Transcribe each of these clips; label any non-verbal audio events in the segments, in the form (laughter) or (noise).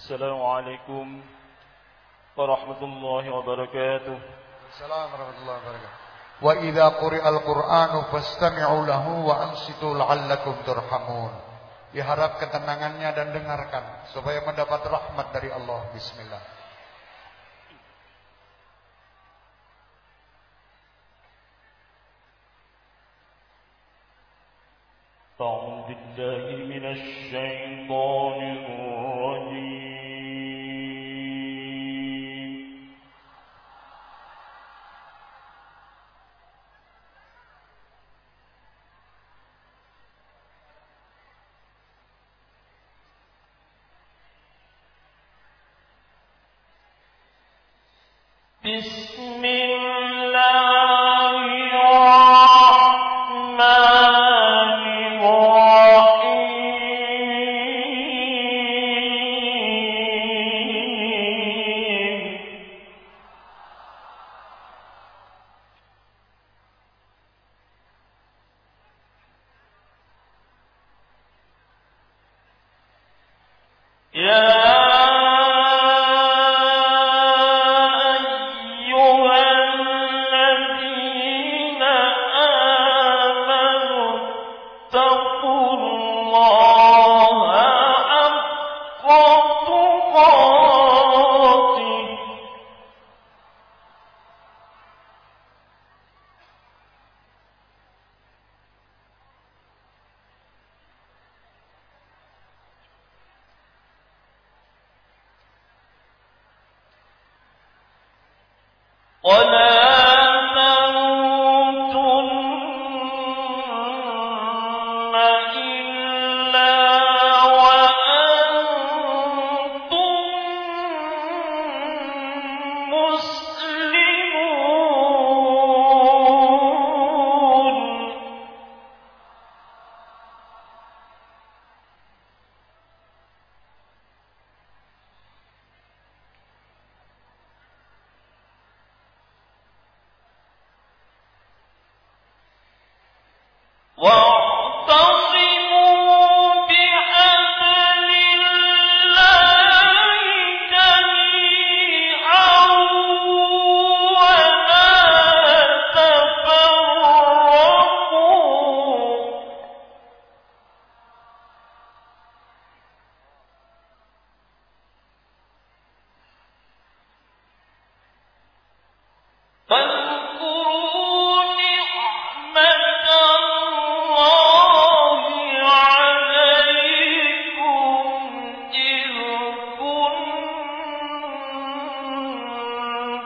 السلام عليكم ورحمة الله وبركاته السلام ورحمة الله وبركاته وإذا قرئ القرآن فاستمعوا له وأنصتوا لعلكم ترحمون Diharap ketenangannya dan dengarkan supaya mendapat rahmat dari Allah. Bismillah. أعوذ بالله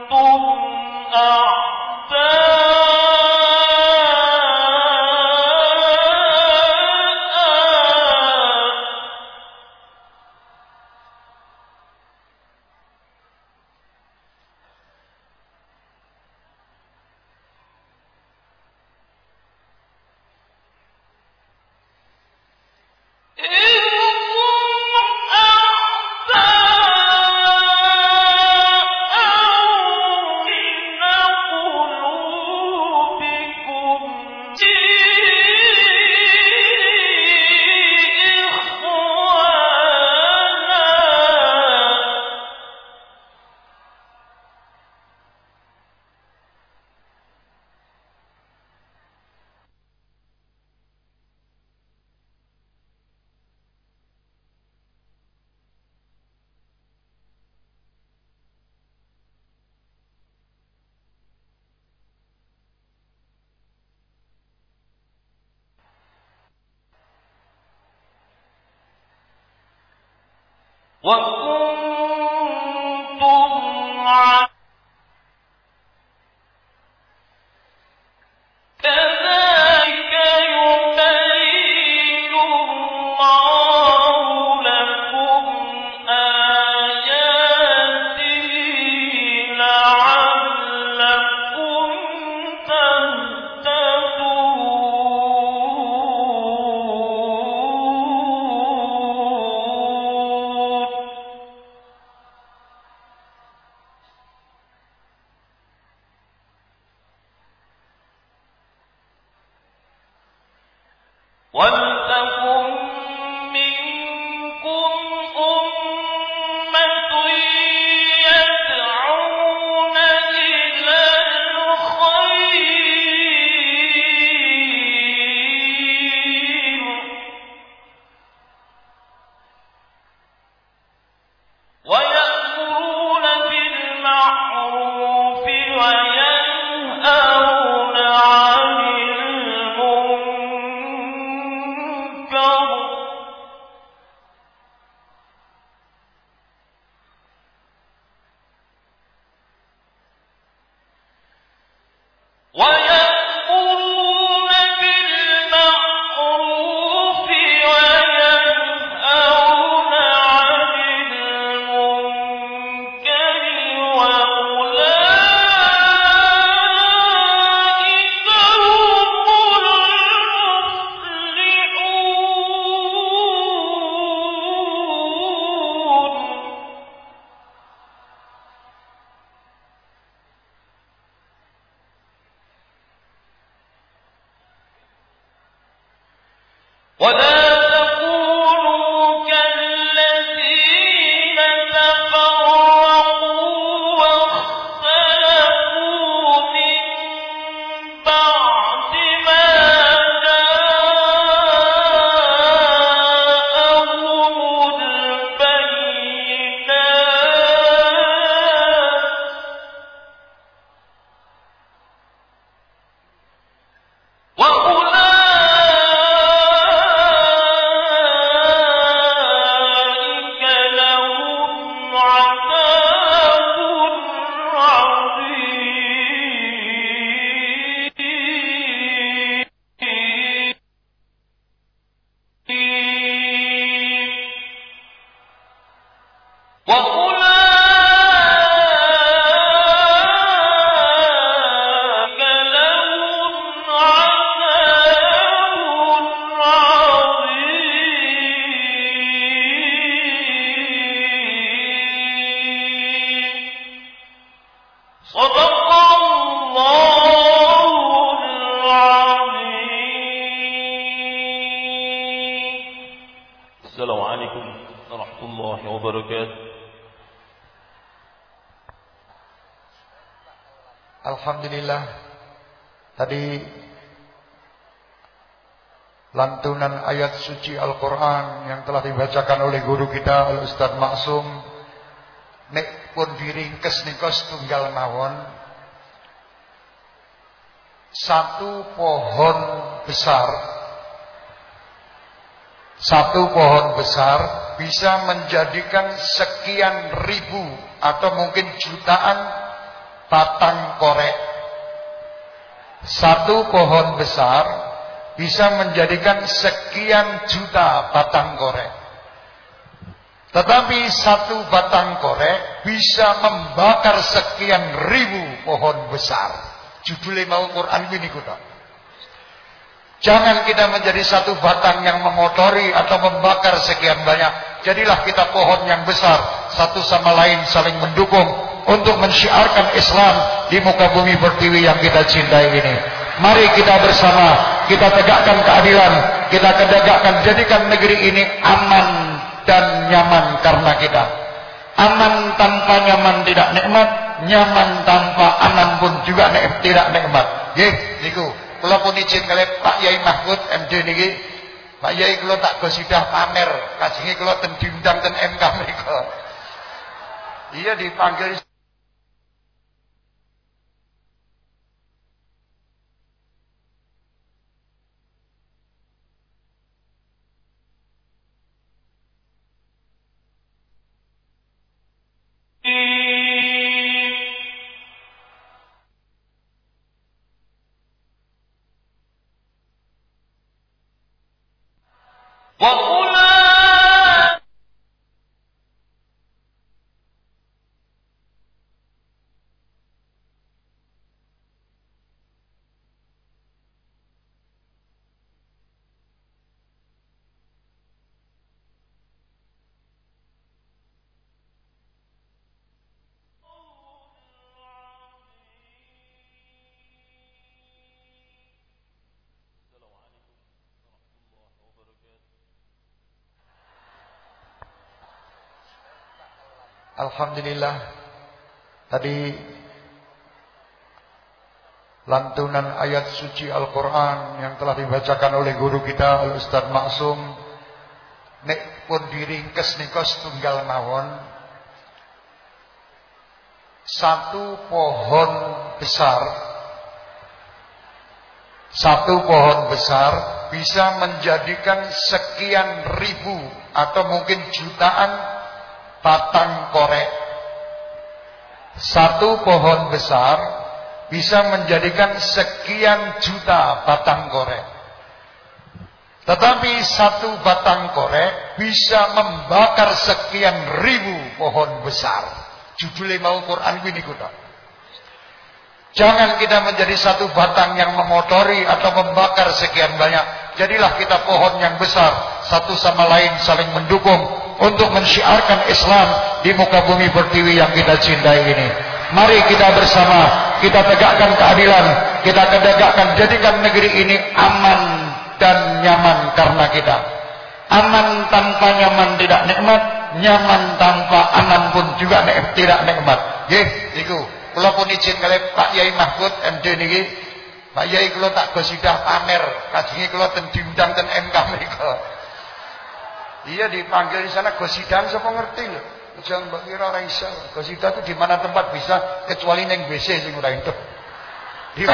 كنتم أعلم. ولا Lantunan ayat suci Al-Quran Yang telah dibacakan oleh guru kita Al-Ustaz Maksum Nek pun diringkes nikos tunggal mawon Satu pohon besar Satu pohon besar Bisa menjadikan sekian ribu Atau mungkin jutaan batang korek. Satu pohon besar bisa menjadikan sekian juta batang korek. Tetapi satu batang korek bisa membakar sekian ribu pohon besar. Judulnya mau Quran ini kuda. Jangan kita menjadi satu batang yang mengotori atau membakar sekian banyak. Jadilah kita pohon yang besar, satu sama lain saling mendukung untuk mensyiarkan Islam di muka bumi pertiwi yang kita cintai ini. Mari kita bersama, kita tegakkan keadilan, kita tegakkan jadikan negeri ini aman dan nyaman karena kita. Aman tanpa nyaman tidak nikmat, nyaman tanpa aman pun juga nik tidak nikmat. Nggih, niku. Kula pun izin kali Pak Yai Mahfud MD niki. Pak Yai kula tak gosidah pamer, kajenge kula ten diundang ten MK mriku. Iya dipanggil Alhamdulillah. Tadi lantunan ayat suci Al-Quran yang telah dibacakan oleh guru kita Al-Ustaz Maksum nek pun diringkes nikos tunggal mawon. Satu pohon besar satu pohon besar bisa menjadikan sekian ribu atau mungkin jutaan batang korek. Satu pohon besar bisa menjadikan sekian juta batang korek. Tetapi satu batang korek bisa membakar sekian ribu pohon besar. Judulnya mau Quran ini kuda. Jangan kita menjadi satu batang yang memotori atau membakar sekian banyak. Jadilah kita pohon yang besar. Satu sama lain saling mendukung untuk mensyiarkan Islam di muka bumi pertiwi yang kita cintai ini. Mari kita bersama, kita tegakkan keadilan, kita tegakkan jadikan negeri ini aman dan nyaman karena kita. Aman tanpa nyaman tidak nikmat, nyaman tanpa aman pun juga tidak nikmat. Nggih, iku. Kula pun izin kali Pak Yai Mahfud MD niki. Pak Yai kula tak gosidah pamer, kajenge kula ten diundang ten MK mriku. Iya dipanggil di sana gosidan siapa ngerti loh. Jangan mbak kira orang iso. Gosida itu di mana tempat bisa kecuali neng WC sing ora itu. Di Oh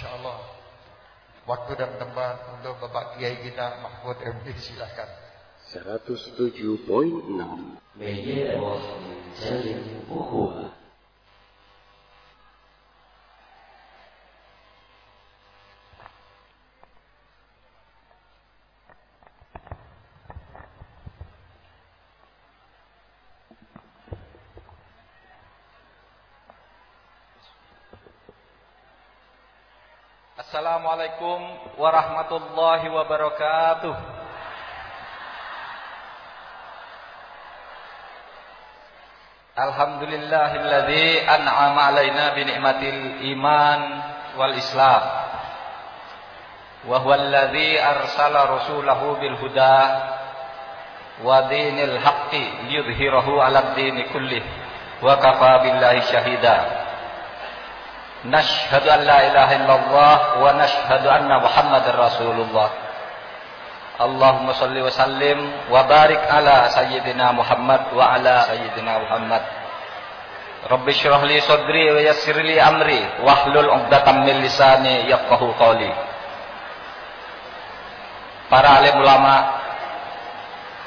insyaallah. Waktu dan tempat untuk Bapak Kiai kita Mahfud MD silakan. 107.6 media menjalin ukhuwah Assalamualaikum warahmatullahi wabarakatuh. Alhamdulillahilladzi an'ama alaina bi ni'matil iman wal islam. Wa huwa alladzi arsala rasulahu bil huda wa dinil haqqi liyudhhirahu 'alad dini kullih wa kafa billahi syahida. نشهد أن لا إله إلا الله ونشهد أن محمد رسول الله. اللهم صل وسلم وبارك على سيدنا محمد وعلى سيدنا محمد. رب اشرح لي صدري ويسر لي أمري واحلل عقدة من لساني يفقهوا قولي. Para alim ulama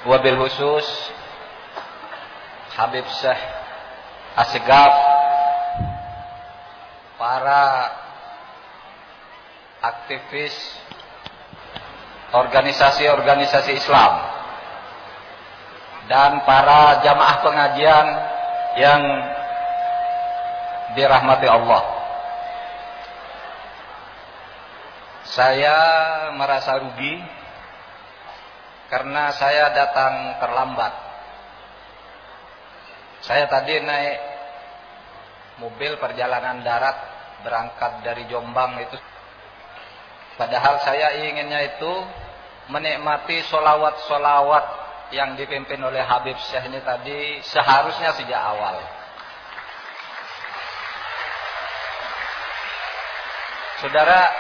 wabil khusus Habib Syekh Asgaf para aktivis organisasi-organisasi Islam dan para jamaah pengajian yang dirahmati Allah. Saya merasa rugi karena saya datang terlambat. Saya tadi naik mobil perjalanan darat berangkat dari Jombang itu. Padahal saya inginnya itu menikmati solawat-solawat yang dipimpin oleh Habib Syekh ini tadi seharusnya sejak awal. Saudara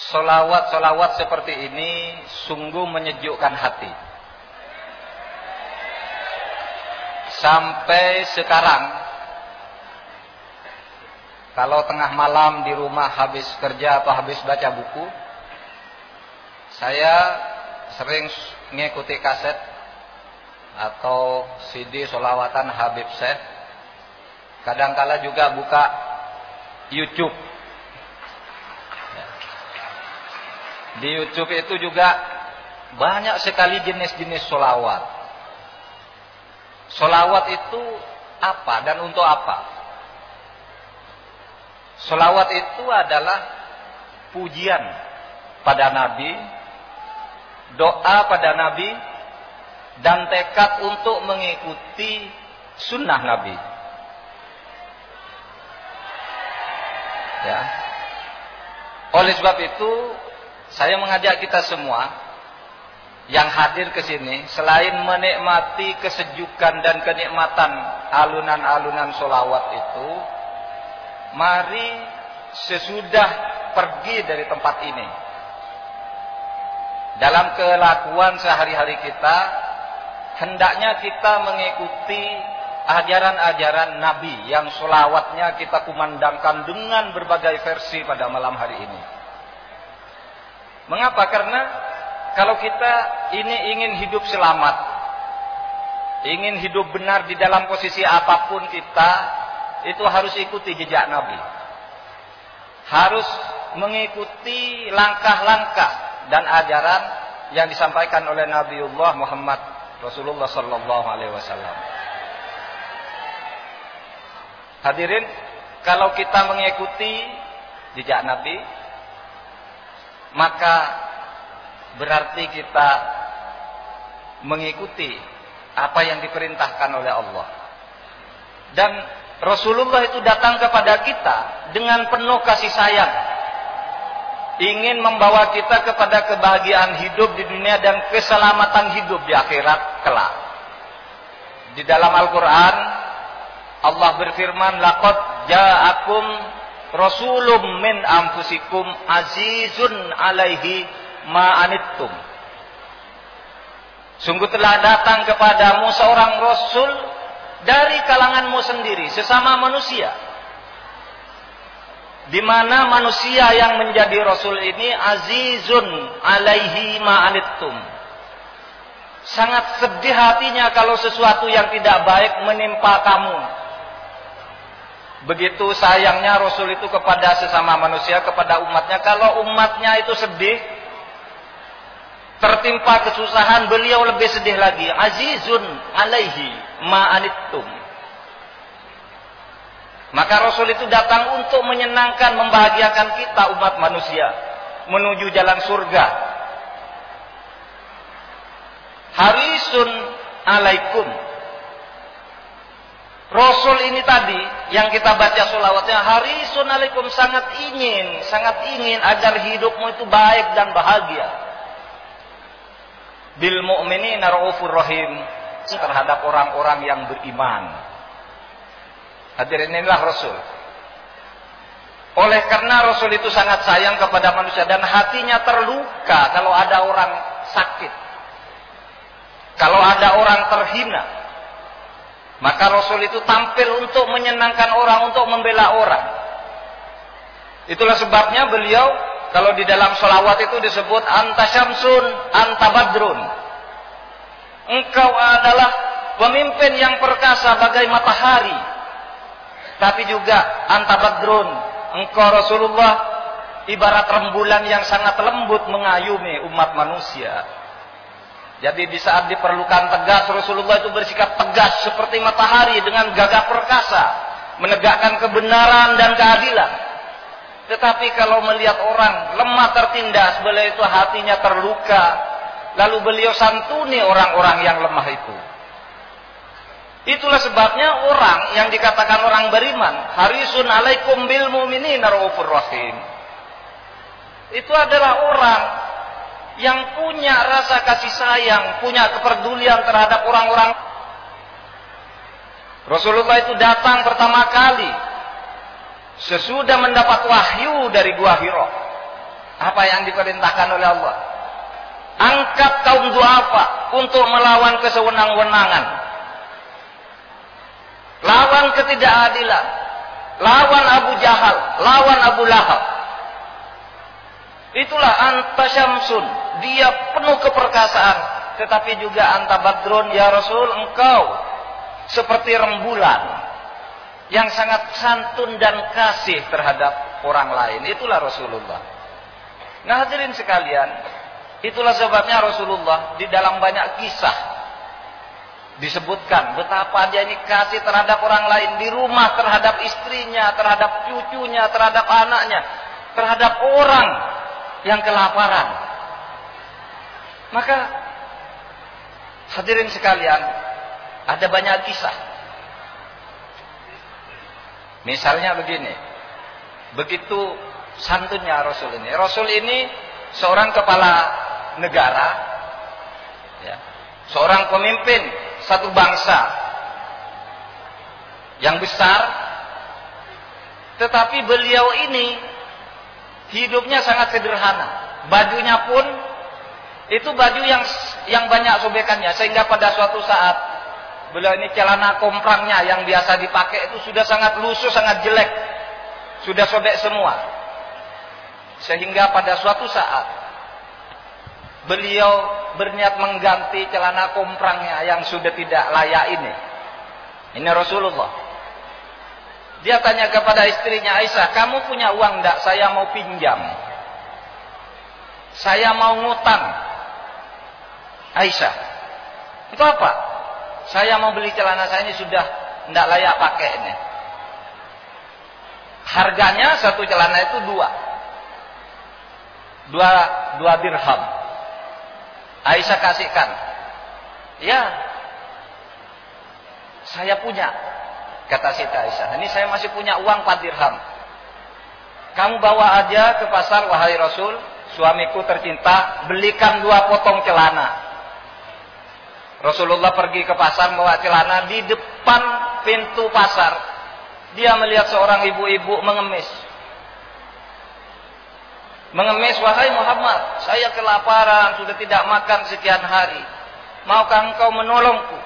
solawat-solawat seperti ini sungguh menyejukkan hati sampai sekarang kalau tengah malam di rumah habis kerja atau habis baca buku, saya sering mengikuti kaset atau CD solawatan Habib Syekh. Kadangkala juga buka YouTube. Di YouTube itu juga banyak sekali jenis-jenis solawat. Solawat itu apa dan untuk apa? Solawat itu adalah pujian pada Nabi, doa pada Nabi, dan tekad untuk mengikuti sunnah Nabi. Ya. Oleh sebab itu, saya mengajak kita semua yang hadir ke sini, selain menikmati kesejukan dan kenikmatan alunan-alunan solawat itu, mari sesudah pergi dari tempat ini. Dalam kelakuan sehari-hari kita, hendaknya kita mengikuti ajaran-ajaran Nabi yang solawatnya kita kumandangkan dengan berbagai versi pada malam hari ini. Mengapa? Karena kalau kita ini ingin hidup selamat, ingin hidup benar di dalam posisi apa pun kita, itu harus ikuti jejak Nabi. Harus mengikuti langkah-langkah dan ajaran yang disampaikan oleh Nabiullah Muhammad Rasulullah sallallahu alaihi wasallam. Hadirin, kalau kita mengikuti jejak Nabi, maka berarti kita mengikuti apa yang diperintahkan oleh Allah. Dan Rasulullah itu datang kepada kita dengan penuh kasih sayang. Ingin membawa kita kepada kebahagiaan hidup di dunia dan keselamatan hidup di akhirat kelak. Di dalam Al-Quran, Allah berfirman, Laqad ja'akum rasulum min anfusikum azizun alaihi ma'anittum. Sungguh telah datang kepadamu seorang rasul dari kalanganmu sendiri, sesama manusia. Di mana manusia yang menjadi rasul ini azizun alaihi ma'anittum. Sangat sedih hatinya kalau sesuatu yang tidak baik menimpa kamu. Begitu sayangnya Rasul itu kepada sesama manusia, kepada umatnya. Kalau umatnya itu sedih, tertimpa kesusahan, beliau lebih sedih lagi. Azizun alaihi ma'anittum. Maka Rasul itu datang untuk menyenangkan, membahagiakan kita umat manusia. Menuju jalan surga. Harisun alaikum. Rasul ini tadi yang kita baca solawatnya harisun alaikum sangat ingin, sangat ingin agar hidupmu itu baik dan bahagia. Bil mu'minina raufur rahim terhadap orang-orang yang beriman. Hadirin inilah Rasul. Oleh karena Rasul itu sangat sayang kepada manusia dan hatinya terluka kalau ada orang sakit. Kalau ada orang terhina. Maka Rasul itu tampil untuk menyenangkan orang, untuk membela orang. Itulah sebabnya beliau kalau di dalam sholawat itu disebut anta syamsun, anta badrun. Engkau adalah pemimpin yang perkasa bagai matahari. Tapi juga anta badrun. Engkau Rasulullah ibarat rembulan yang sangat lembut mengayumi umat manusia. Jadi di saat diperlukan tegas Rasulullah itu bersikap tegas seperti matahari dengan gagah perkasa, menegakkan kebenaran dan keadilan. Tetapi kalau melihat orang lemah tertindas, beliau itu hatinya terluka, lalu beliau santuni orang-orang yang lemah itu. Itulah sebabnya orang yang dikatakan orang beriman, harisun alaikum bil mu'minin raufur rahim. Itu adalah orang yang punya rasa kasih sayang, punya kepedulian terhadap orang-orang. Rasulullah itu datang pertama kali sesudah mendapat wahyu dari gua Hiro. Apa yang diperintahkan oleh Allah? Angkat kaum duafa untuk melawan kesewenang-wenangan. Lawan ketidakadilan. lawan Abu Jahal, lawan Abu Lahab. Itulah anta syamsun, dia penuh keperkasaan, tetapi juga anta badrun ya Rasul, engkau seperti rembulan yang sangat santun dan kasih terhadap orang lain. Itulah Rasulullah. Nah hadirin sekalian, itulah sebabnya Rasulullah di dalam banyak kisah disebutkan betapa dia ini kasih terhadap orang lain di rumah terhadap istrinya, terhadap cucunya, terhadap anaknya, terhadap orang yang kelaparan. Maka hadirin sekalian, ada banyak kisah. Misalnya begini, begitu santunnya Rasul ini. Rasul ini seorang kepala negara, ya, seorang pemimpin satu bangsa yang besar, tetapi beliau ini hidupnya sangat sederhana. Bajunya pun itu baju yang yang banyak sobekannya sehingga pada suatu saat beliau ini celana komprangnya yang biasa dipakai itu sudah sangat lusuh, sangat jelek. Sudah sobek semua. Sehingga pada suatu saat beliau berniat mengganti celana komprangnya yang sudah tidak layak ini. Ini Rasulullah. Dia tanya kepada istrinya Aisyah, kamu punya uang enggak? Saya mau pinjam. Saya mau ngutang. Aisyah, itu apa? Saya mau beli celana saya ini sudah tidak layak pakai ini. Harganya satu celana itu dua. Dua, dua dirham. Aisyah kasihkan. Ya. Saya punya. Kata Siti Aisyah. Ini saya masih punya uang 4 dirham. Kamu bawa aja ke pasar wahai Rasul. Suamiku tercinta. Belikan dua potong celana. Rasulullah pergi ke pasar membawa celana di depan pintu pasar. Dia melihat seorang ibu-ibu mengemis. Mengemis, wahai Muhammad, saya kelaparan, sudah tidak makan sekian hari. Maukah engkau menolongku?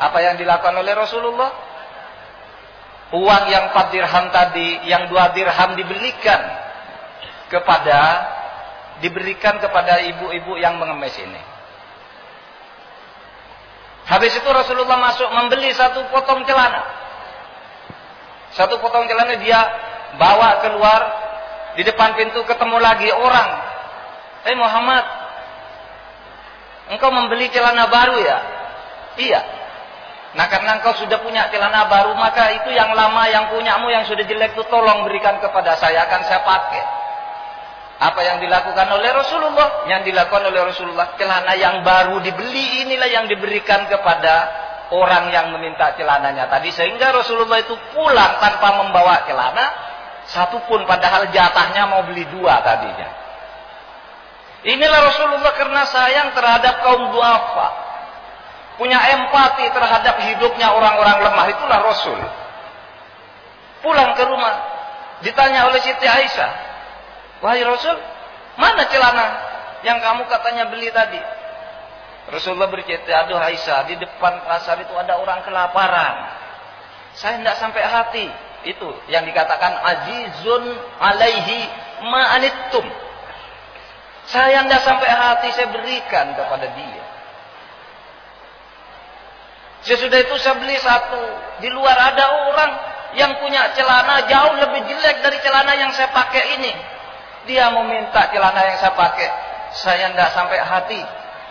Apa yang dilakukan oleh Rasulullah? Uang yang 4 dirham tadi, yang 2 dirham dibelikan kepada diberikan kepada ibu-ibu yang mengemis ini. Habis itu Rasulullah masuk membeli satu potong celana. Satu potong celana dia bawa keluar di depan pintu ketemu lagi orang. Eh hey Muhammad, engkau membeli celana baru ya? Iya. Nah karena engkau sudah punya celana baru maka itu yang lama yang punyamu yang sudah jelek itu tolong berikan kepada saya akan saya pakai. Apa yang dilakukan oleh Rasulullah? Yang dilakukan oleh Rasulullah, celana yang baru dibeli inilah yang diberikan kepada orang yang meminta celananya tadi. Sehingga Rasulullah itu pulang tanpa membawa celana, satu pun padahal jatahnya mau beli dua tadinya. Inilah Rasulullah karena sayang terhadap kaum duafa. Punya empati terhadap hidupnya orang-orang lemah. Itulah Rasul. Pulang ke rumah. Ditanya oleh Siti Aisyah. Wahai Rasul, mana celana yang kamu katanya beli tadi? Rasulullah bercerita, aduh Aisyah, di depan pasar itu ada orang kelaparan. Saya tidak sampai hati. Itu yang dikatakan azizun alaihi ma'anittum. Saya tidak sampai hati, saya berikan kepada dia. Sesudah itu saya beli satu. Di luar ada orang yang punya celana jauh lebih jelek dari celana yang saya pakai ini. Dia meminta celana yang saya pakai. Saya tidak sampai hati.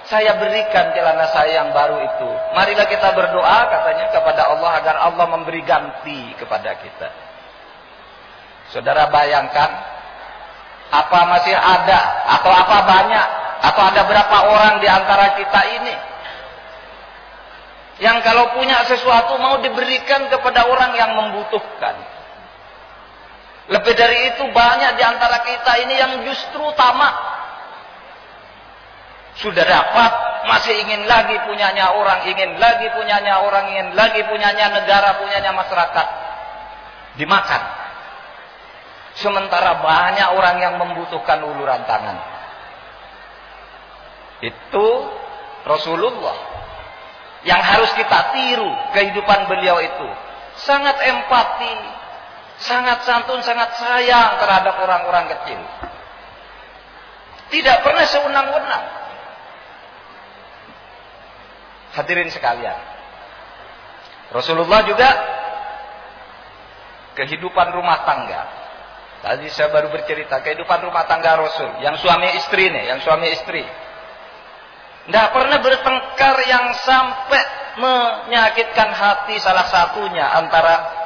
Saya berikan celana saya yang baru itu. Marilah kita berdoa katanya kepada Allah agar Allah memberi ganti kepada kita. Saudara bayangkan. Apa masih ada. Atau apa banyak. Atau ada berapa orang di antara kita ini. Yang kalau punya sesuatu mau diberikan kepada orang yang membutuhkan. Lebih dari itu banyak di antara kita ini yang justru tamak. Sudah dapat, masih ingin lagi punyanya orang, ingin lagi punyanya orang, ingin lagi punyanya negara, punyanya masyarakat. Dimakan. Sementara banyak orang yang membutuhkan uluran tangan. Itu Rasulullah. Yang harus kita tiru kehidupan beliau itu. Sangat empati, Sangat santun, sangat sayang terhadap orang-orang kecil. Tidak pernah sewenang-wenang. Hadirin sekalian. Rasulullah juga kehidupan rumah tangga. Tadi saya baru bercerita kehidupan rumah tangga Rasul, yang suami istri nih, yang suami istri. Tidak pernah bertengkar yang sampai menyakitkan hati salah satunya antara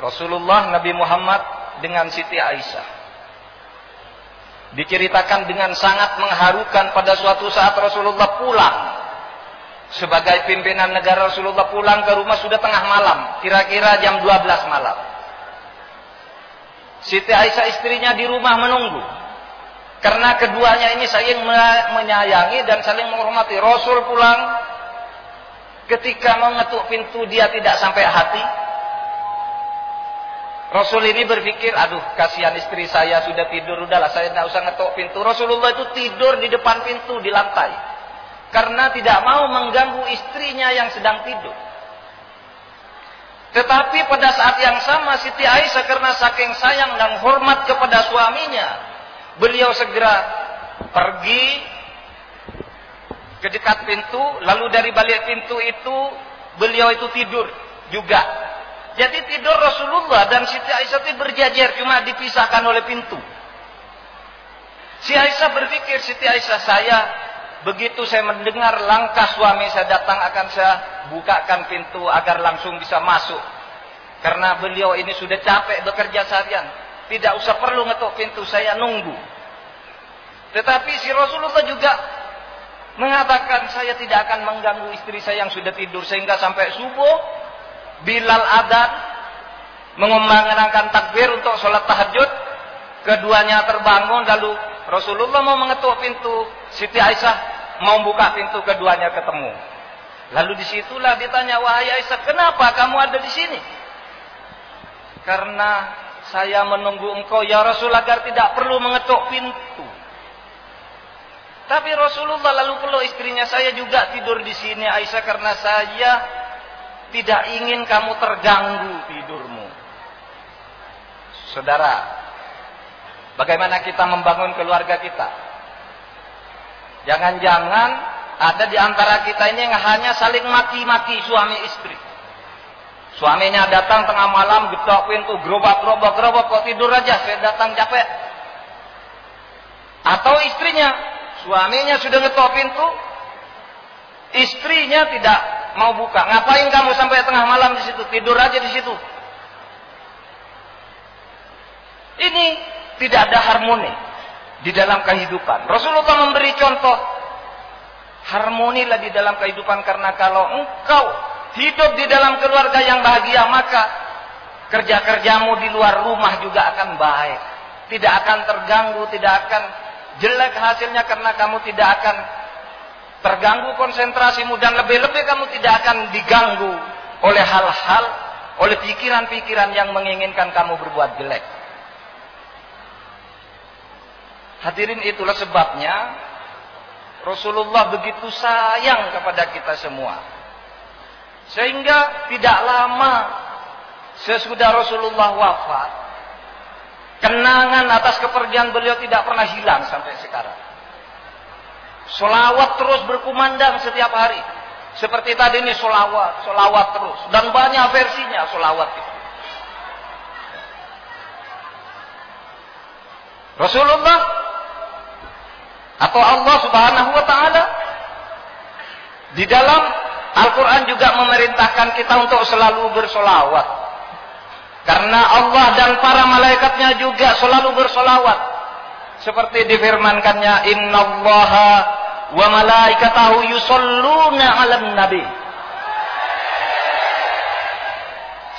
Rasulullah Nabi Muhammad dengan Siti Aisyah. Diceritakan dengan sangat mengharukan pada suatu saat Rasulullah pulang. Sebagai pimpinan negara Rasulullah pulang ke rumah sudah tengah malam. Kira-kira jam 12 malam. Siti Aisyah istrinya di rumah menunggu. Karena keduanya ini saling menyayangi dan saling menghormati. Rasul pulang ketika mengetuk pintu dia tidak sampai hati. Rasul ini berpikir, aduh kasihan istri saya sudah tidur, udahlah saya tidak usah ngetuk pintu. Rasulullah itu tidur di depan pintu di lantai. Karena tidak mau mengganggu istrinya yang sedang tidur. Tetapi pada saat yang sama Siti Aisyah karena saking sayang dan hormat kepada suaminya. Beliau segera pergi ke dekat pintu. Lalu dari balik pintu itu beliau itu tidur juga jadi tidur Rasulullah dan Siti Aisyah itu berjajar cuma dipisahkan oleh pintu. Si Aisyah berpikir, Siti Aisyah saya begitu saya mendengar langkah suami saya datang akan saya bukakan pintu agar langsung bisa masuk. Karena beliau ini sudah capek bekerja seharian. Tidak usah perlu ngetuk pintu, saya nunggu. Tetapi si Rasulullah juga mengatakan saya tidak akan mengganggu istri saya yang sudah tidur sehingga sampai subuh Bilal adan mengumandangkan takbir untuk sholat tahajud. Keduanya terbangun lalu Rasulullah mau mengetuk pintu. Siti Aisyah mau buka pintu keduanya ketemu. Lalu di situlah ditanya wahai Aisyah kenapa kamu ada di sini? Karena saya menunggu engkau ya Rasul agar tidak perlu mengetuk pintu. Tapi Rasulullah lalu perlu istrinya saya juga tidur di sini Aisyah karena saya tidak ingin kamu terganggu tidurmu. Saudara, bagaimana kita membangun keluarga kita? Jangan-jangan ada di antara kita ini yang hanya saling maki-maki suami istri. Suaminya datang tengah malam, getok pintu, gerobak, gerobak, gerobak, kok tidur aja, saya datang capek. Atau istrinya, suaminya sudah ngetok pintu, istrinya tidak mau buka. Ngapain kamu sampai tengah malam di situ? Tidur aja di situ. Ini tidak ada harmoni di dalam kehidupan. Rasulullah memberi contoh harmonilah di dalam kehidupan karena kalau engkau hidup di dalam keluarga yang bahagia maka kerja-kerjamu di luar rumah juga akan baik. Tidak akan terganggu, tidak akan jelek hasilnya karena kamu tidak akan terganggu konsentrasimu dan lebih-lebih kamu tidak akan diganggu oleh hal-hal, oleh pikiran-pikiran yang menginginkan kamu berbuat jelek. Hadirin itulah sebabnya Rasulullah begitu sayang kepada kita semua. Sehingga tidak lama sesudah Rasulullah wafat, kenangan atas kepergian beliau tidak pernah hilang sampai sekarang. Solawat terus berkumandang setiap hari. Seperti tadi ini solawat, solawat terus. Dan banyak versinya solawat itu. Rasulullah atau Allah subhanahu wa ta'ala di dalam Al-Quran juga memerintahkan kita untuk selalu bersolawat. Karena Allah dan para malaikatnya juga selalu bersolawat. Seperti difirmankannya, Inna Allaha wa malaikatahu yusalluna 'alan nabi.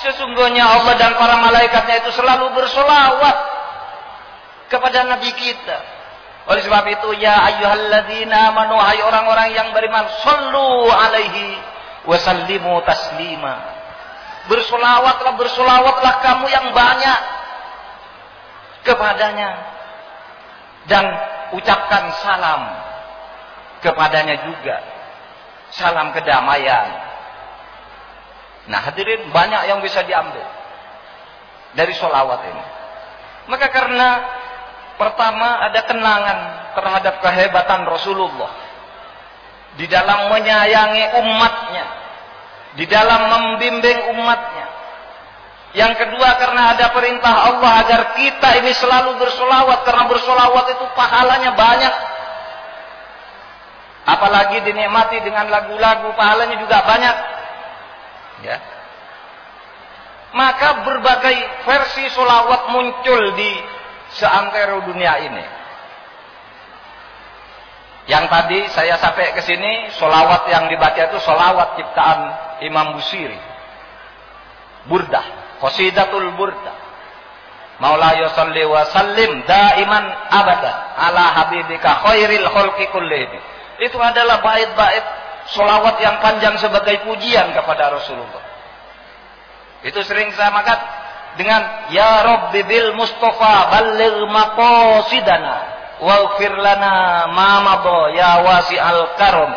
Sesungguhnya Allah dan para malaikatnya itu selalu bersolawat kepada Nabi kita. Oleh sebab itu ya ayyuhalladzina amanu hai orang-orang yang beriman sallu alaihi wasallimu taslima. Bersolawatlah bersolawatlah kamu yang banyak kepadanya dan ucapkan salam kepadanya juga. Salam kedamaian. Nah hadirin banyak yang bisa diambil. dari solawat ini. Maka karena pertama ada kenangan terhadap kehebatan Rasulullah di dalam menyayangi umatnya, di dalam membimbing umatnya. Yang kedua karena ada perintah Allah agar kita ini selalu bersolawat karena bersolawat itu pahalanya banyak. Apalagi dinikmati dengan lagu-lagu pahalanya juga banyak. Ya. Maka berbagai versi solawat muncul di seantero dunia ini. Yang tadi saya sampai ke sini, solawat yang dibaca itu solawat ciptaan Imam Busiri. Burdah, Qasidatul Burdah. Maula yusalli wa sallim daiman abada ala habibika khairil khalqi kullihim. Itu adalah bait-bait solawat yang panjang sebagai pujian kepada Rasulullah. Itu sering saya makan dengan Ya Rabbi bil Mustafa balligh maqasidana waghfir lana ma ya wasi'al karam.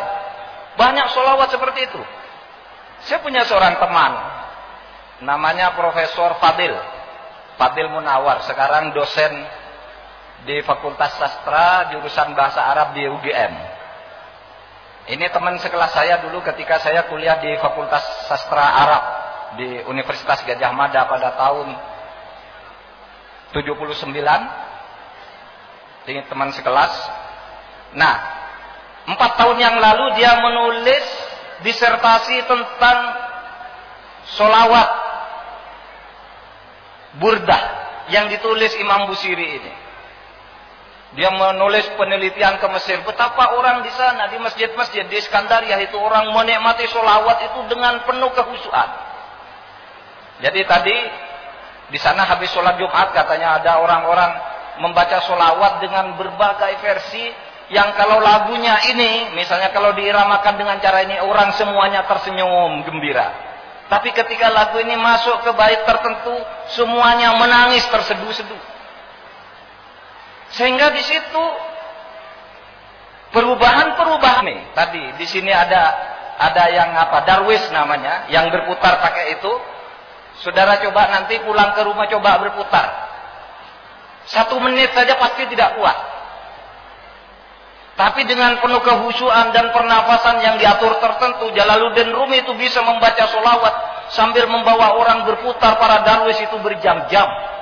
Banyak solawat seperti itu. Saya punya seorang teman namanya Profesor Fadil. Fadil Munawar, sekarang dosen di Fakultas Sastra jurusan Bahasa Arab di UGM. Ini teman sekelas saya dulu ketika saya kuliah di Fakultas Sastra Arab di Universitas Gajah Mada pada tahun 79. Ini teman sekelas. Nah, empat tahun yang lalu dia menulis disertasi tentang solawat burdah yang ditulis Imam Busiri ini. Dia menulis penelitian ke Mesir. Betapa orang di sana, di masjid-masjid, di Iskandaria itu orang menikmati solawat itu dengan penuh kehusuan. Jadi tadi di sana habis sholat Jumat katanya ada orang-orang membaca solawat dengan berbagai versi yang kalau lagunya ini, misalnya kalau diiramakan dengan cara ini orang semuanya tersenyum gembira. Tapi ketika lagu ini masuk ke bait tertentu, semuanya menangis terseduh-seduh. Sehingga di situ perubahan-perubahan nih. Tadi di sini ada ada yang apa? Darwis namanya, yang berputar pakai itu. Saudara coba nanti pulang ke rumah coba berputar. Satu menit saja pasti tidak kuat. Tapi dengan penuh kehusuan dan pernafasan yang diatur tertentu, Jalaluddin Rumi itu bisa membaca solawat sambil membawa orang berputar para darwis itu berjam-jam.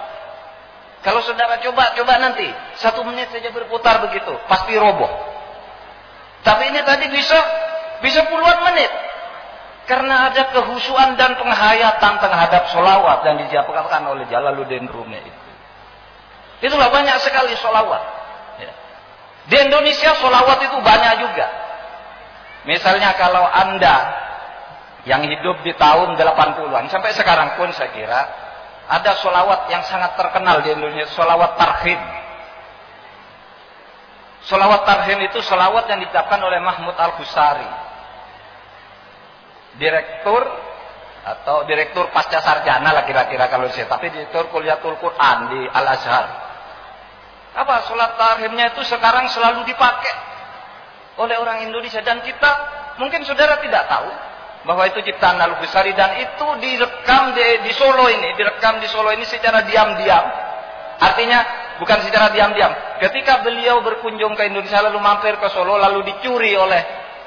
Kalau saudara coba, coba nanti. Satu menit saja berputar begitu. Pasti roboh. Tapi ini tadi bisa bisa puluhan menit. Karena ada kehusuan dan penghayatan terhadap solawat yang dijawabkan oleh Jalaluddin Rumi itu. Itulah banyak sekali solawat. Ya. Di Indonesia solawat itu banyak juga. Misalnya kalau Anda yang hidup di tahun 80-an, sampai sekarang pun saya kira, ada solawat yang sangat terkenal di Indonesia, solawat tarhim. Solawat tarhim itu solawat yang diucapkan oleh Mahmud Al-Husari. Direktur atau direktur pasca sarjana lah kira-kira kalau saya, tapi direktur kuliatul Quran di Al-Azhar. Apa sholat tarhimnya itu sekarang selalu dipakai oleh orang Indonesia dan kita mungkin saudara tidak tahu bahwa itu ciptaan Al Ghazali dan itu direkam di, di Solo ini, direkam di Solo ini secara diam-diam. Artinya bukan secara diam-diam. Ketika beliau berkunjung ke Indonesia lalu mampir ke Solo lalu dicuri oleh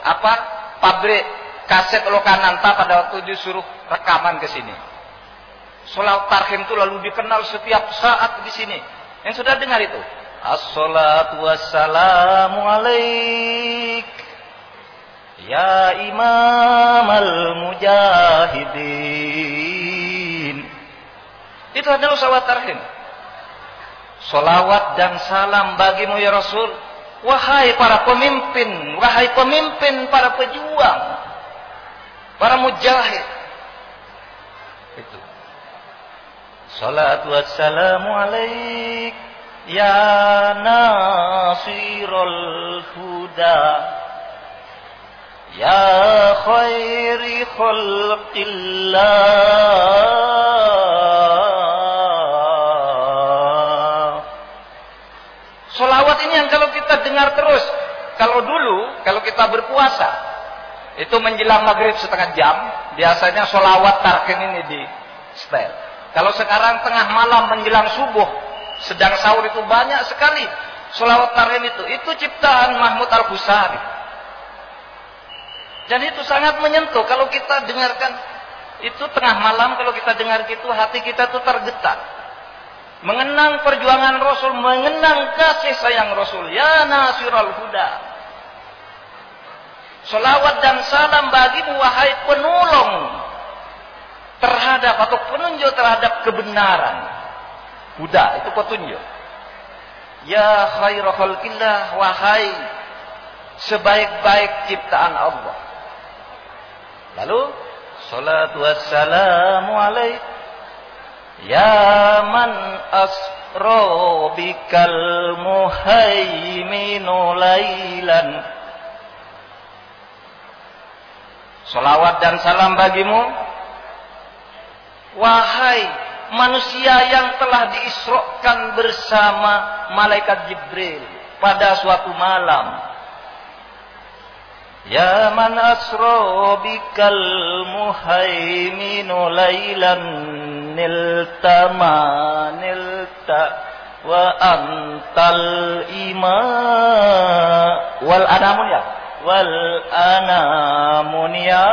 apa pabrik kaset Lokananta pada waktu disuruh rekaman ke sini. Sholat tarhim itu lalu dikenal setiap saat di sini. Yang sudah dengar itu. Assalatu wassalamu alaik. Ya imam al-mujahidin. Itu adalah salawat tarhim. Salawat dan salam bagimu ya Rasul. Wahai para pemimpin, wahai pemimpin para pejuang, para mujahid. Itu. Salatu wassalamu alaik ya nasirul huda ya khairi khalqillah Solawat ini yang kalau kita dengar terus kalau dulu kalau kita berpuasa itu menjelang maghrib setengah jam biasanya solawat tarkin ini di setel Kalau sekarang tengah malam menjelang subuh, sedang sahur itu banyak sekali solawat tarhim itu. Itu ciptaan Mahmud Al-Busari. Dan itu sangat menyentuh. Kalau kita dengarkan itu tengah malam, kalau kita dengar itu hati kita itu tergetar. Mengenang perjuangan Rasul, mengenang kasih sayang Rasul. Ya Nasiral Huda. Salawat dan salam bagimu wahai penolong terhadap atau penunjuk terhadap kebenaran. Huda itu petunjuk. Ya khairu khalqillah wahai sebaik-baik ciptaan Allah. Lalu salatu wassalamu alaik ya man asra bikal muhaiminu lailan Salawat dan salam bagimu. Wahai manusia yang telah diisrokan bersama malaikat Jibril pada suatu malam. Asra bikal muhaiminu laylan niltama nilta wa antal ima. Wal anamun ya? Wal anamun ya.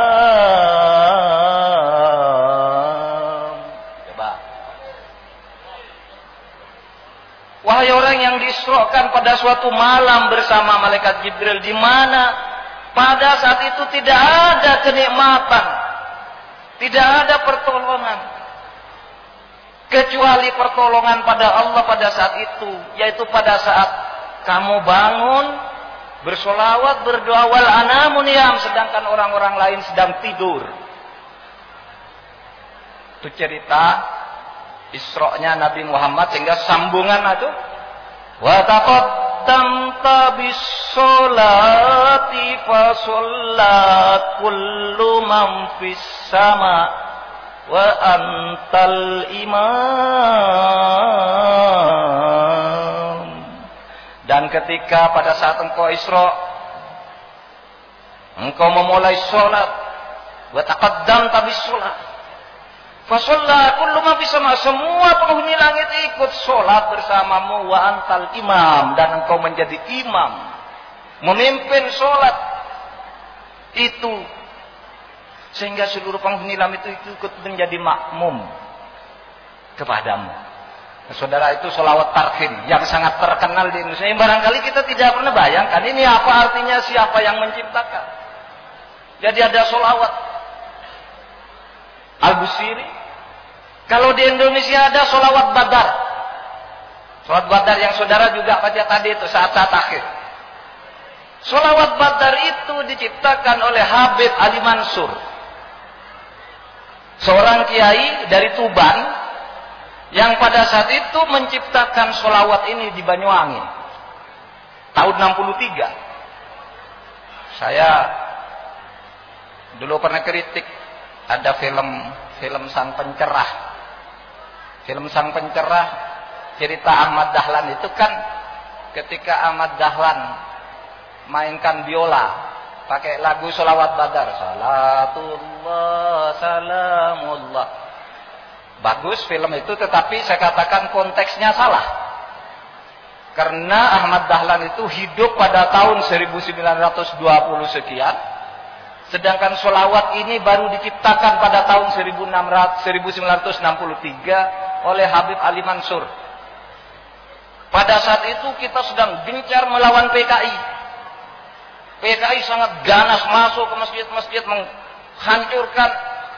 Wahai orang yang disrohkan pada suatu malam bersama malaikat Jibril di mana pada saat itu tidak ada kenikmatan, tidak ada pertolongan. Kecuali pertolongan pada Allah pada saat itu, yaitu pada saat kamu bangun bersolawat berdoa wal anamun yam sedangkan orang-orang lain sedang tidur. Itu cerita Isra-nya Nabi Muhammad sehingga sambungan itu. Wa bis sholati fa shollat kullu man fis sama wa antal imam. Dan ketika pada saat engkau Isra engkau memulai sholat wa taqaddamta bis sholat Fasolla kullu ma sama semua penghuni langit ikut sholat bersamamu wa antal imam dan engkau menjadi imam memimpin sholat itu sehingga seluruh penghuni langit itu ikut menjadi makmum kepadamu. Saudara itu sholawat tarhim yang sangat terkenal di Indonesia. Yang barangkali kita tidak pernah bayangkan ini apa artinya siapa yang menciptakan. Jadi ada sholawat Al-Busiri. Kalau di Indonesia ada solawat badar. Solawat badar yang saudara juga baca tadi itu saat-saat akhir. Solawat badar itu diciptakan oleh Habib Ali Mansur. Seorang kiai dari Tuban yang pada saat itu menciptakan solawat ini di Banyuwangi. Tahun 63. Saya dulu pernah kritik ada film film Sang Pencerah. Film Sang Pencerah cerita Ahmad Dahlan itu kan ketika Ahmad Dahlan mainkan biola pakai lagu Salawat Badar. Salatullah Salamullah. Bagus film itu tetapi saya katakan konteksnya salah. Karena Ahmad Dahlan itu hidup pada tahun 1920 sekian Sedangkan solawat ini baru diciptakan pada tahun 1963 oleh Habib Ali Mansur. Pada saat itu kita sedang gencar melawan PKI. PKI sangat ganas masuk ke masjid-masjid menghancurkan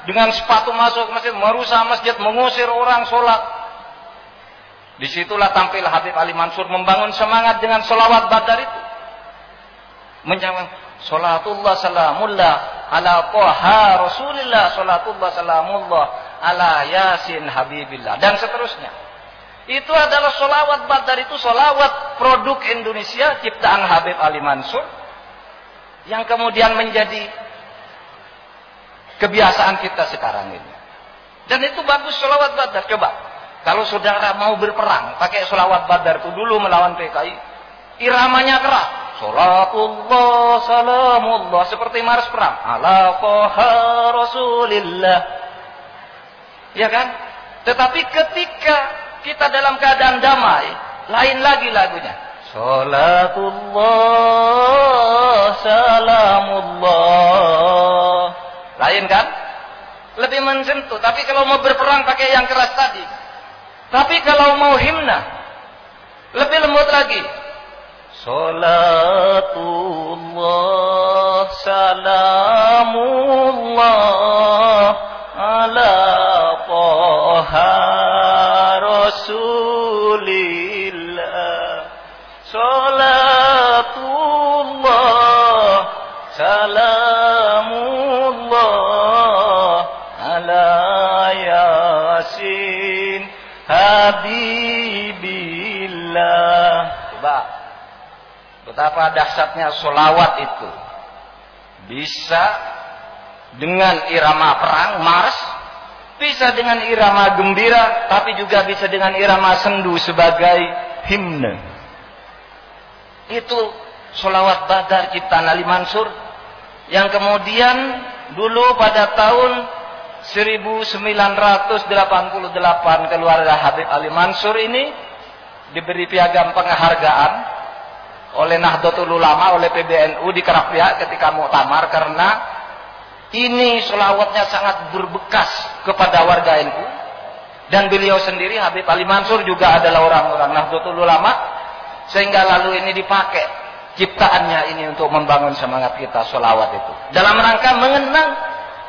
dengan sepatu masuk ke masjid, merusak masjid, mengusir orang sholat. Di situlah tampil Habib Ali Mansur membangun semangat dengan solawat badar itu. Salatullah salamullah ala toha rasulillah. Salatullah salamullah ala yasin habibillah. Dan seterusnya. Itu adalah solawat badar itu solawat produk Indonesia ciptaan Habib Ali Mansur. Yang kemudian menjadi kebiasaan kita sekarang ini. Dan itu bagus solawat badar. Coba. Kalau saudara mau berperang, pakai solawat badar itu dulu melawan PKI. Iramanya keras Salatullah salamullah seperti maras perang. Ala Rasulillah. Ya kan? Tetapi ketika kita dalam keadaan damai, lain lagi lagunya. Salatullah, salamullah. Lain kan? Lebih mensentuh. Tapi kalau mau berperang pakai yang keras tadi. Tapi kalau mau himna, lebih lembut lagi. Salatullah, salamullah Betapa dahsyatnya solawat itu. Bisa dengan irama perang, mars. Bisa dengan irama gembira. Tapi juga bisa dengan irama sendu sebagai himne. Itu solawat badar ciptaan Ali Mansur. Yang kemudian dulu pada tahun 1988 keluarga Habib Ali Mansur ini diberi piagam penghargaan oleh Nahdlatul Ulama, oleh PBNU di Kerapia ketika muktamar karena ini selawatnya sangat berbekas kepada warga NU dan beliau sendiri Habib Ali Mansur juga adalah orang-orang Nahdlatul Ulama sehingga lalu ini dipakai ciptaannya ini untuk membangun semangat kita selawat itu. Dalam rangka mengenang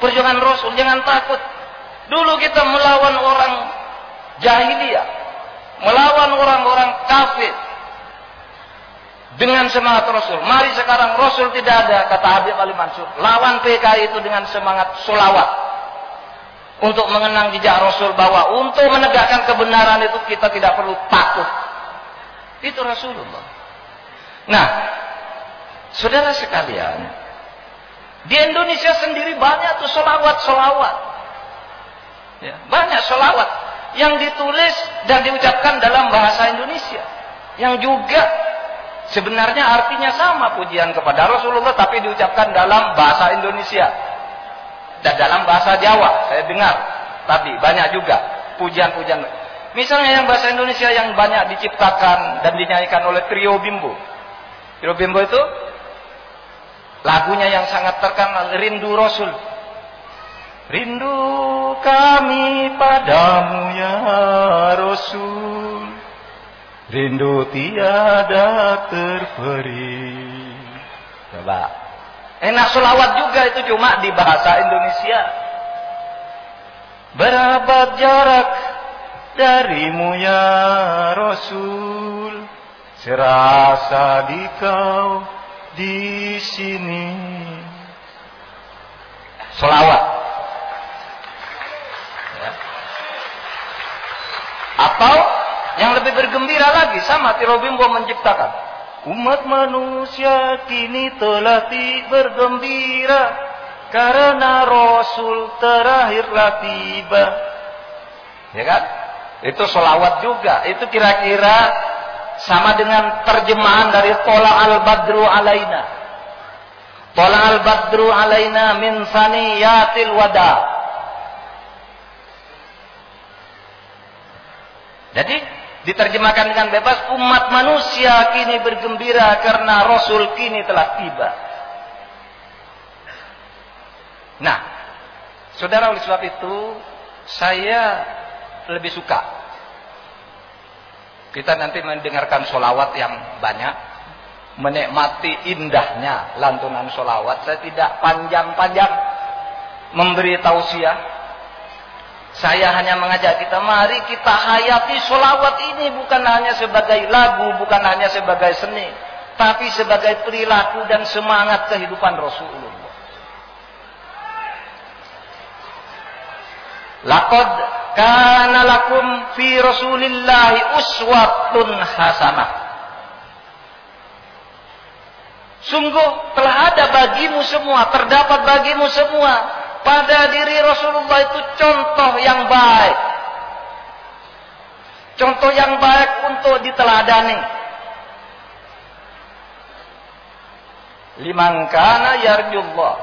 perjuangan Rasul jangan takut. Dulu kita melawan orang jahiliyah melawan orang-orang kafir dengan semangat Rasul. Mari sekarang Rasul tidak ada, kata Habib Ali Mansur. Lawan PKI itu dengan semangat solawat. Untuk mengenang jejak Rasul bahwa untuk menegakkan kebenaran itu kita tidak perlu takut. Itu Rasulullah. Nah, saudara sekalian, di Indonesia sendiri banyak tuh solawat-solawat. Ya, banyak solawat yang ditulis dan diucapkan dalam bahasa Indonesia. Yang juga Sebenarnya artinya sama pujian kepada Rasulullah tapi diucapkan dalam bahasa Indonesia dan dalam bahasa Jawa. Saya dengar tadi banyak juga pujian-pujian. Misalnya yang bahasa Indonesia yang banyak diciptakan dan dinyanyikan oleh Trio Bimbo. Trio Bimbo itu lagunya yang sangat terkenal Rindu Rasul. Rindu kami padamu ya Rasul. Rindu tiada terperi. Coba. Enak selawat juga itu cuma di bahasa Indonesia. Berapa jarak darimu ya Rasul? Serasa di kau di sini. Selawat. Ya. Atau yang lebih bergembira lagi sama Tirobimbo menciptakan. Umat manusia kini telah bergembira karena Rasul terakhirlah tiba. Ya kan? Itu solawat juga. Itu kira-kira sama dengan terjemahan dari Tola al-Badru alaina. Tola al-Badru alaina min saniyatil wada. Jadi Diterjemahkan dengan bebas, umat manusia kini bergembira karena Rasul kini telah tiba. Nah, saudara oleh sebab itu, saya lebih suka. Kita nanti mendengarkan solawat yang banyak, menikmati indahnya lantunan solawat. Saya tidak panjang-panjang memberi tausiah, saya hanya mengajak kita, mari kita hayati solawat ini bukan hanya sebagai lagu, bukan hanya sebagai seni. Tapi sebagai perilaku dan semangat kehidupan Rasulullah. Laqad kana lakum fi Rasulillahi uswatun hasanah. Sungguh telah ada bagimu semua, terdapat bagimu semua pada diri Rasulullah itu contoh yang baik. Contoh yang baik untuk diteladani. Liman kana yarjullah.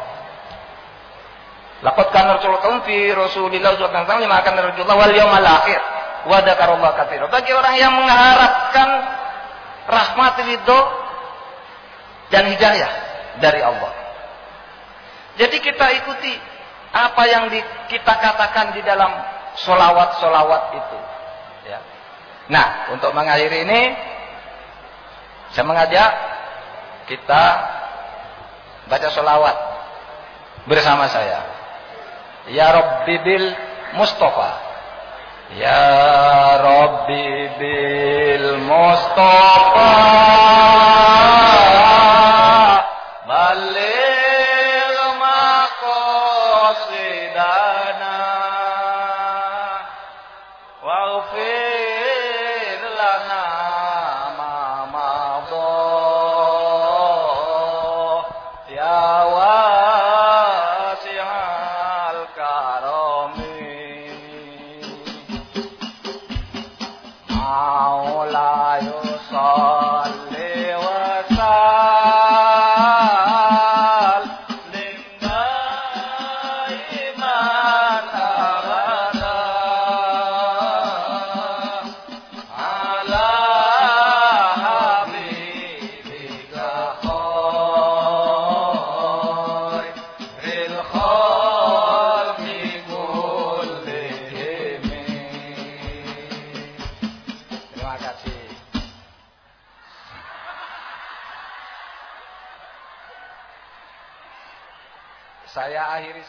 Laqad kana Rasulullah fi Rasulillah sallallahu alaihi wasallam akan Rasulullah wal yaumil akhir wa dzakarallah katsira. Bagi orang yang mengharapkan rahmat ridho dan hidayah dari Allah. Jadi kita ikuti apa yang di, kita katakan di dalam solawat-solawat itu. Ya. Nah, untuk mengakhiri ini, saya mengajak kita baca solawat bersama saya. Ya Rabbi bil Mustafa. Ya Rabbi bil Mustafa. Balil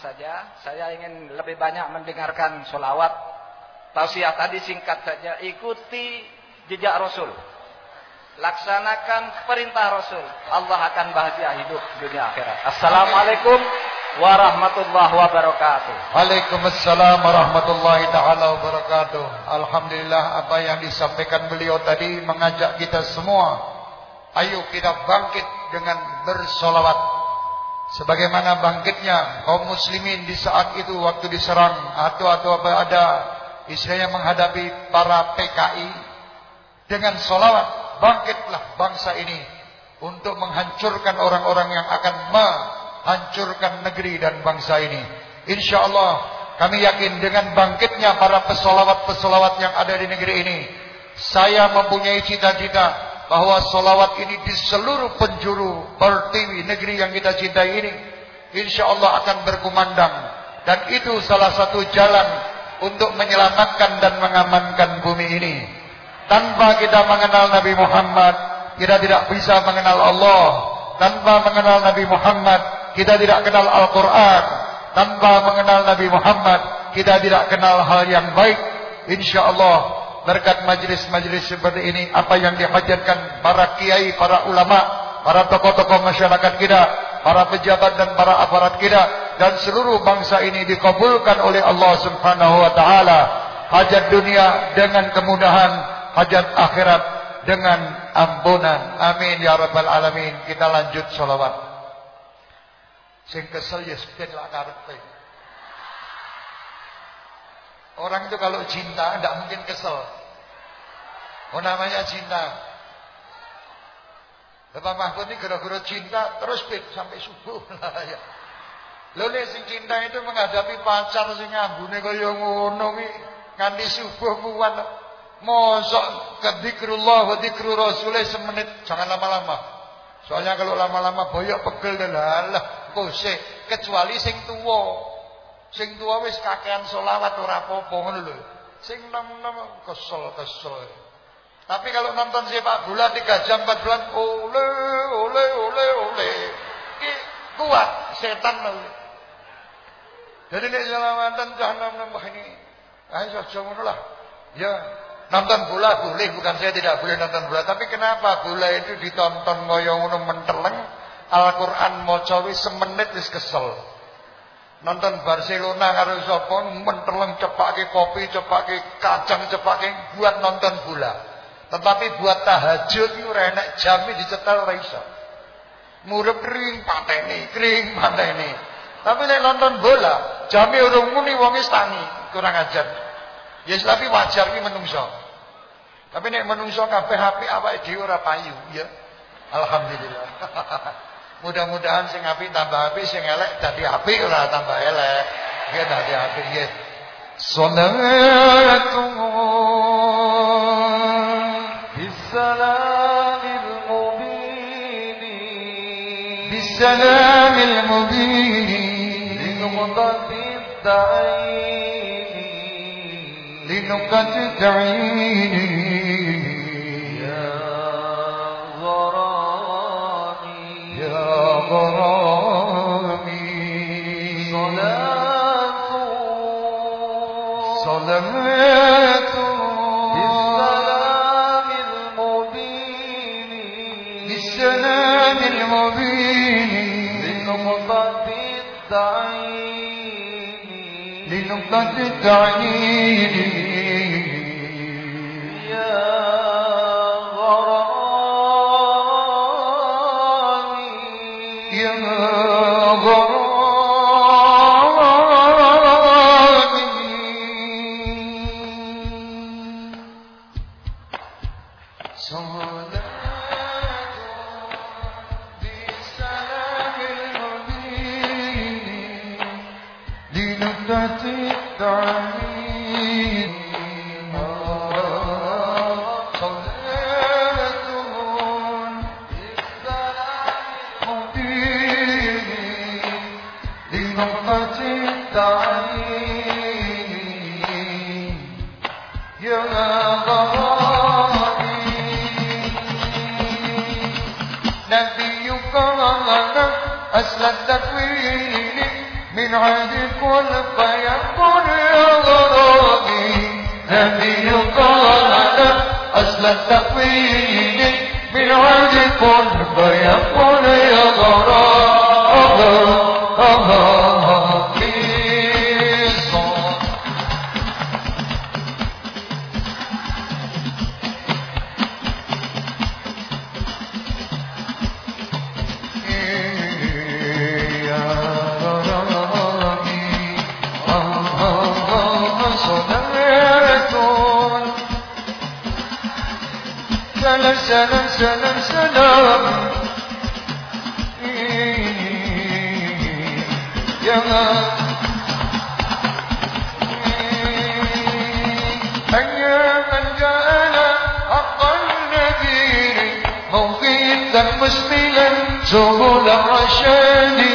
saja. Saya ingin lebih banyak mendengarkan solawat. Tausiah tadi singkat saja. Ikuti jejak Rasul. Laksanakan perintah Rasul. Allah akan bahagia hidup dunia akhirat. Assalamualaikum warahmatullahi wabarakatuh. Waalaikumsalam warahmatullahi taala wabarakatuh. Alhamdulillah apa yang disampaikan beliau tadi mengajak kita semua ayo kita bangkit dengan bersolawat sebagaimana bangkitnya kaum muslimin di saat itu waktu diserang atau atau apa ada istilahnya menghadapi para PKI dengan solawat bangkitlah bangsa ini untuk menghancurkan orang-orang yang akan menghancurkan negeri dan bangsa ini. Insya Allah kami yakin dengan bangkitnya para pesolawat-pesolawat yang ada di negeri ini, saya mempunyai cita-cita bahwa solawat ini di seluruh penjuru pertiwi negeri yang kita cintai ini, insya Allah akan berkumandang dan itu salah satu jalan untuk menyelamatkan dan mengamankan bumi ini. Tanpa kita mengenal Nabi Muhammad, kita tidak bisa mengenal Allah. Tanpa mengenal Nabi Muhammad, kita tidak kenal Al-Quran. Tanpa mengenal Nabi Muhammad, kita tidak kenal hal yang baik. Insya Allah, berkat majlis-majlis seperti ini, apa yang dihajatkan para kiai, para ulama, para tokoh-tokoh masyarakat kita, para pejabat dan para aparat kita, dan seluruh bangsa ini dikabulkan oleh Allah Subhanahu Wa Taala. Hajat dunia dengan kemudahan, hajat akhirat dengan ampunan. Amin ya rabbal alamin. Kita lanjut salawat. Sing kesel ya seped lah karepe. Orang itu kalau cinta tidak mungkin kesel. Oh namanya cinta. Bapak Mahfud ini gara-gara cinta terus pit sampai subuh (laughs) lah ya. Lho sing cinta itu menghadapi pacar sing ambune kaya ngono kuwi nganti subuh kuwan mosok ke zikrullah wa zikru rasulih semenit jangan lama-lama. Soalnya kalau lama-lama boyok pegel dan halah kose kecuali sing tuwa. Sing tuwa wis kakean selawat ora apa-apa ngono lho. Sing nom-nom kesel-kesel. Tapi kalau nonton sepak bola 3 jam 4 bulan ole ole ole ole. Ki kuat setan lho. Jadi nek selawatan jangan nom ini. Ayo aja ngono lah. Ya, nonton bola boleh bukan saya tidak boleh nonton bola, tapi kenapa bola itu ditonton kaya ngono menteleng Al-Qur'an maca wis semenit wis kesel. Nonton Barcelona karo sapa menteleng cepake kopi, cepake kacang, cepake buat nonton bola. Tetapi buat tahajud iki ora enak jam dicetel ora iso. Murep kering pateni, kering pateni. Tapi nek nonton bola, jame urung muni wong wis tangi, kurang ajar. Ya tapi wajar ki menungso. Tapi nek menungso kabeh apik awake dhewe ora payu, ya. Alhamdulillah. (laughs) Mudah-mudahan sing api tambah api, sing elek jadi apik lah tambah elek. Nggih jadi apik nggih. Salatu bisalamil mubin. Bisalamil mubin. Linuqtati da'in. Linuqtati da'in. صلوات بالسلام المبين. بالسلام المبين. لنقطة التعين لنقطة التعيين. من عدكم فيكن لغرامي نبي قال أصل التقويم من سلام سلام سلام سلام يا أيا من جاءنا حق النذير موقيتا مسبلا سبل الرشاد.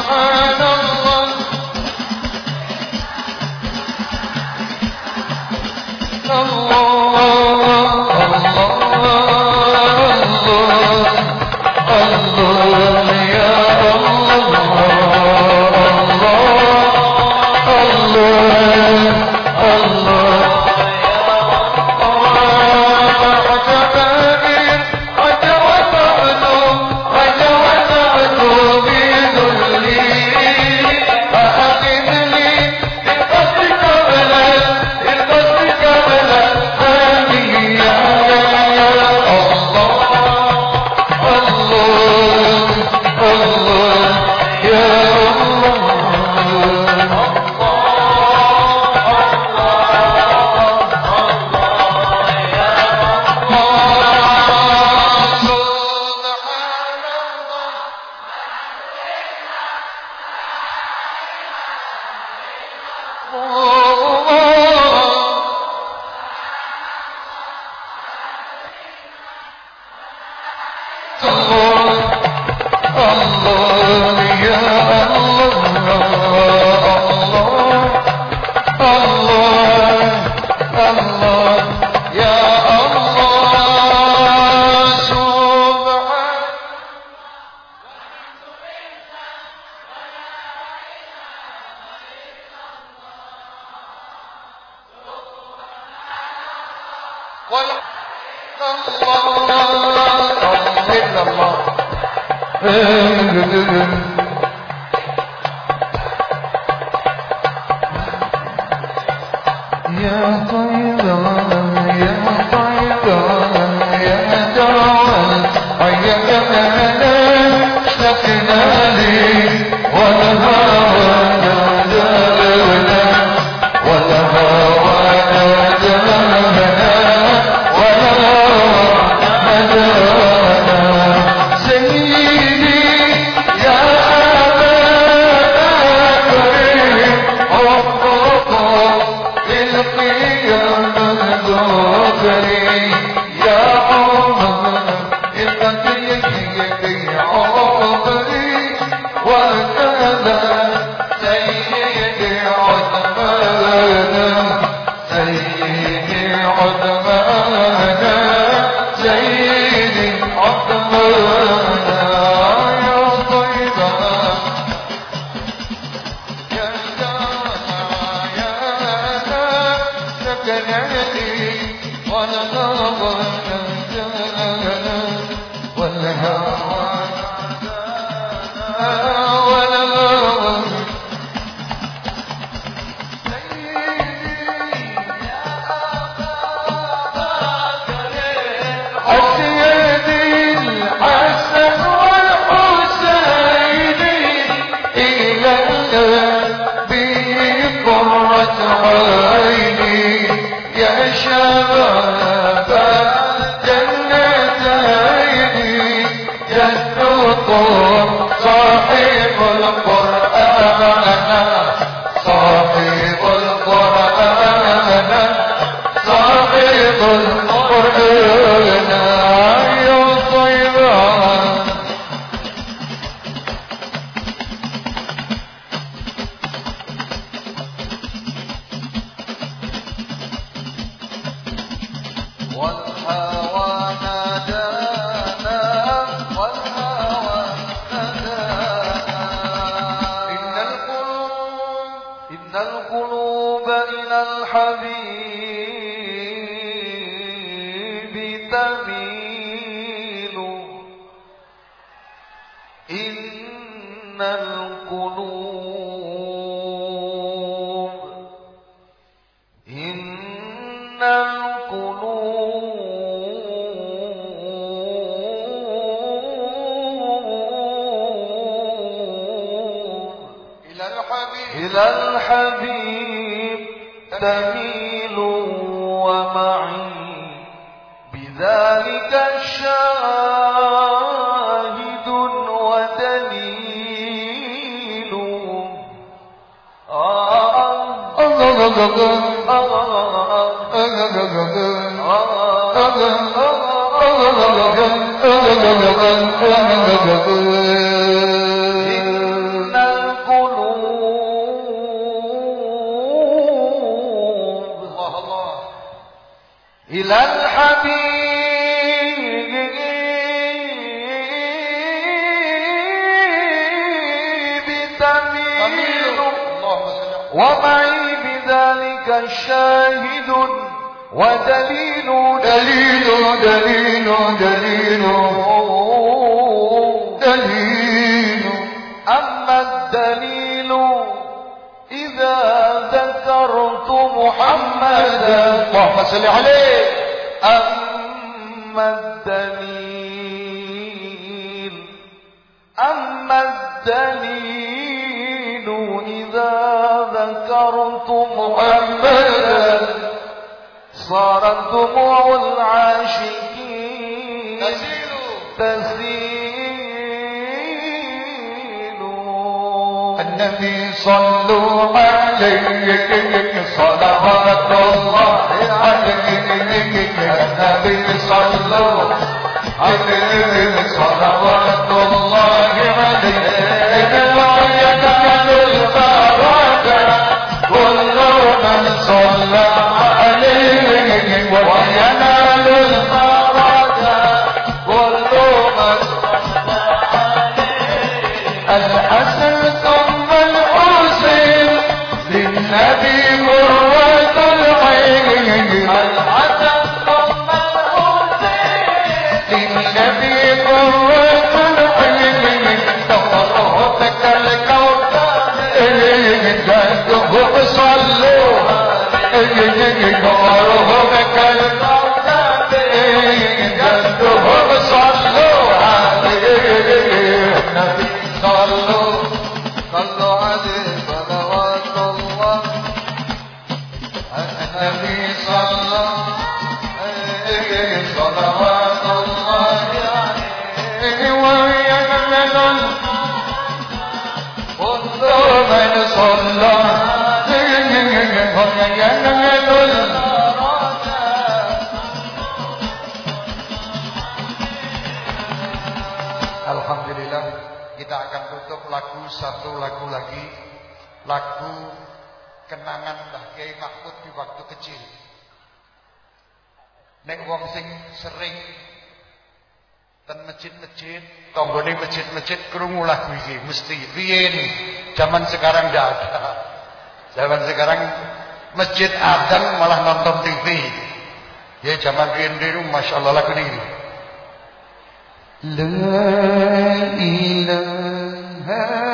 سبحان الله النبي صلوا عليه صلوات Alhamdulillah kita akan tutup lagu satu lagu lagi lagu kenangan Mbah Kiai Mahmud di waktu kecil. Nek wong sing sering ten masjid-masjid, tanggane masjid-masjid krungu lagu mesti riyen. Zaman sekarang ndak ada. Zaman sekarang masjid adang malah nonton TV. Ya zaman riyen dulu masyaallah lagu ini. La ilaha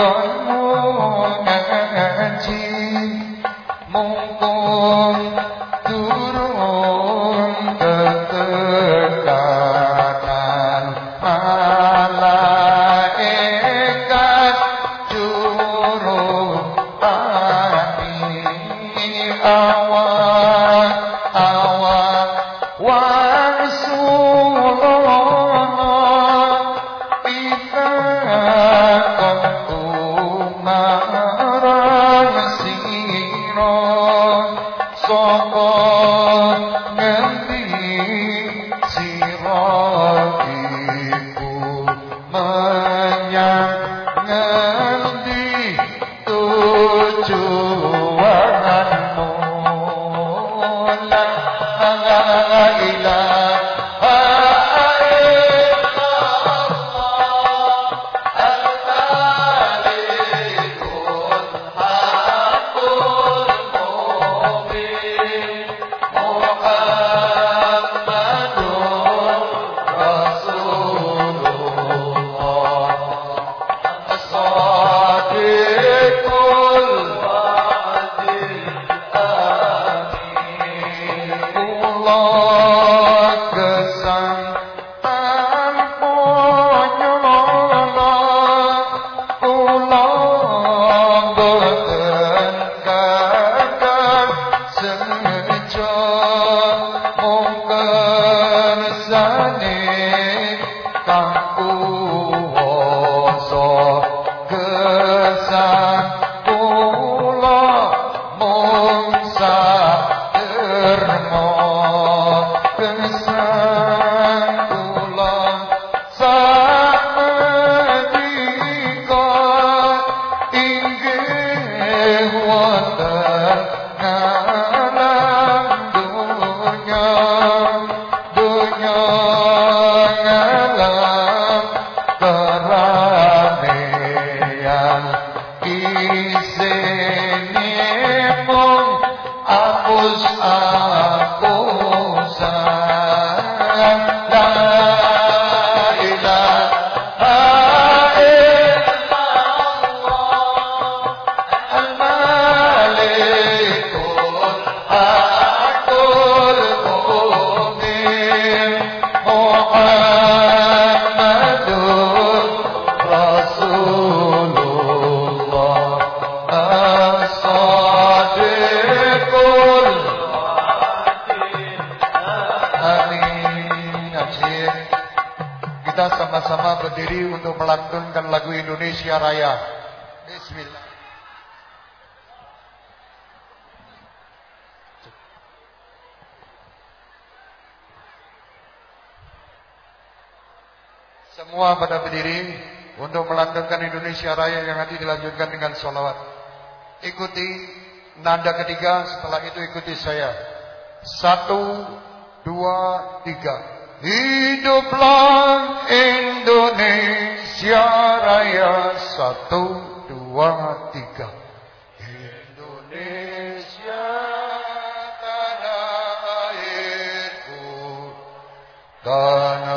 God Semua pada berdiri untuk melantunkan Indonesia Raya yang nanti dilanjutkan dengan sholawat. Ikuti nada ketiga, setelah itu ikuti saya. Satu, dua, tiga. Hiduplah Indonesia Raya satu dua, tiga. Indonesia tanah airku, tanah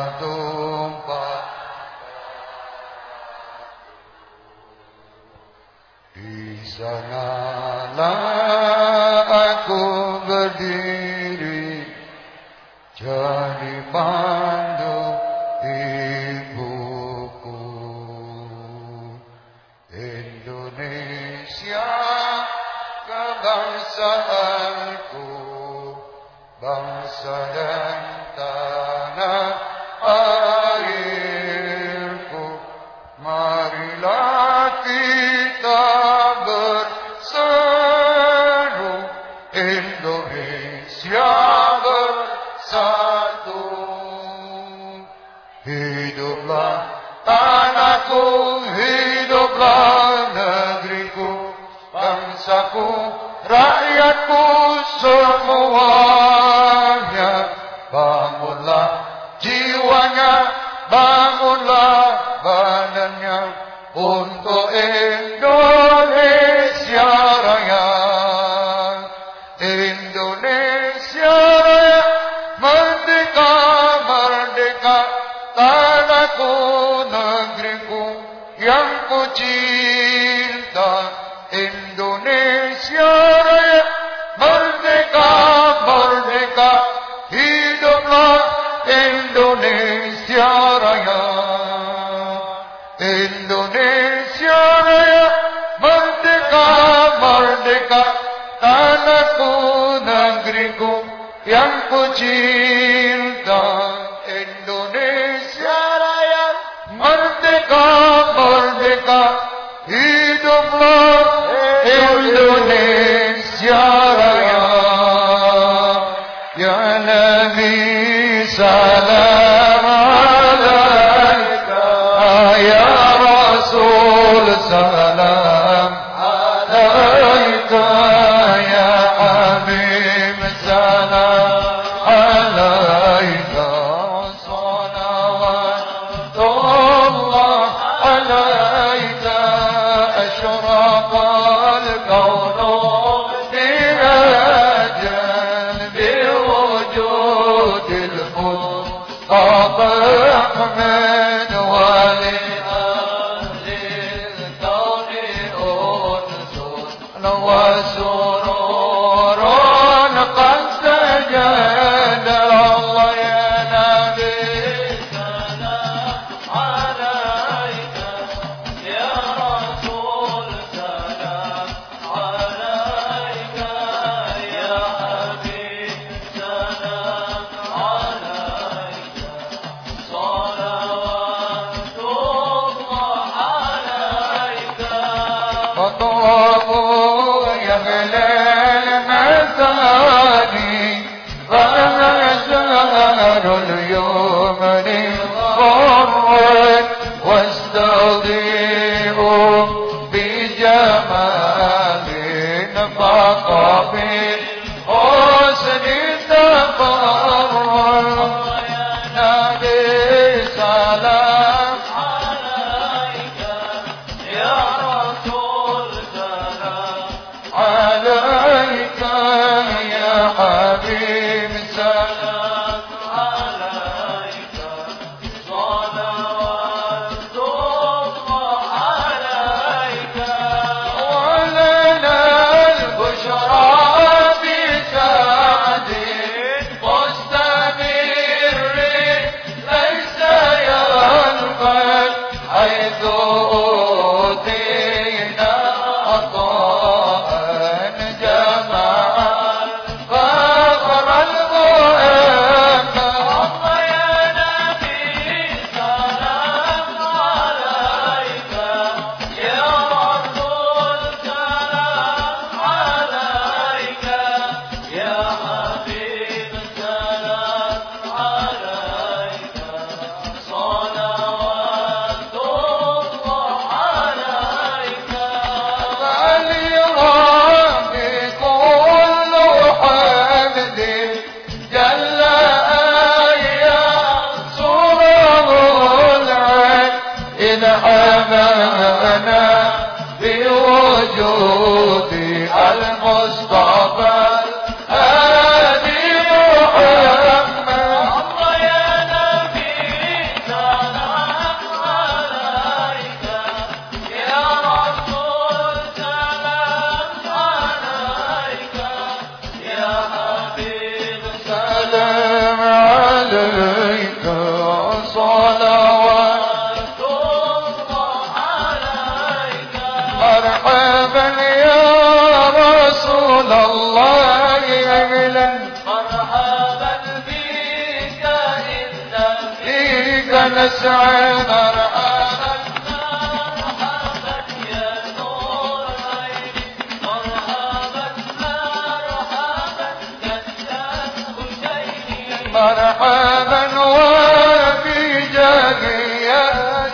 نسعى مرحبا مرحبا يا نور عيني مرحبا مرحبا كالشام حسيني مرحبا وفي جاهي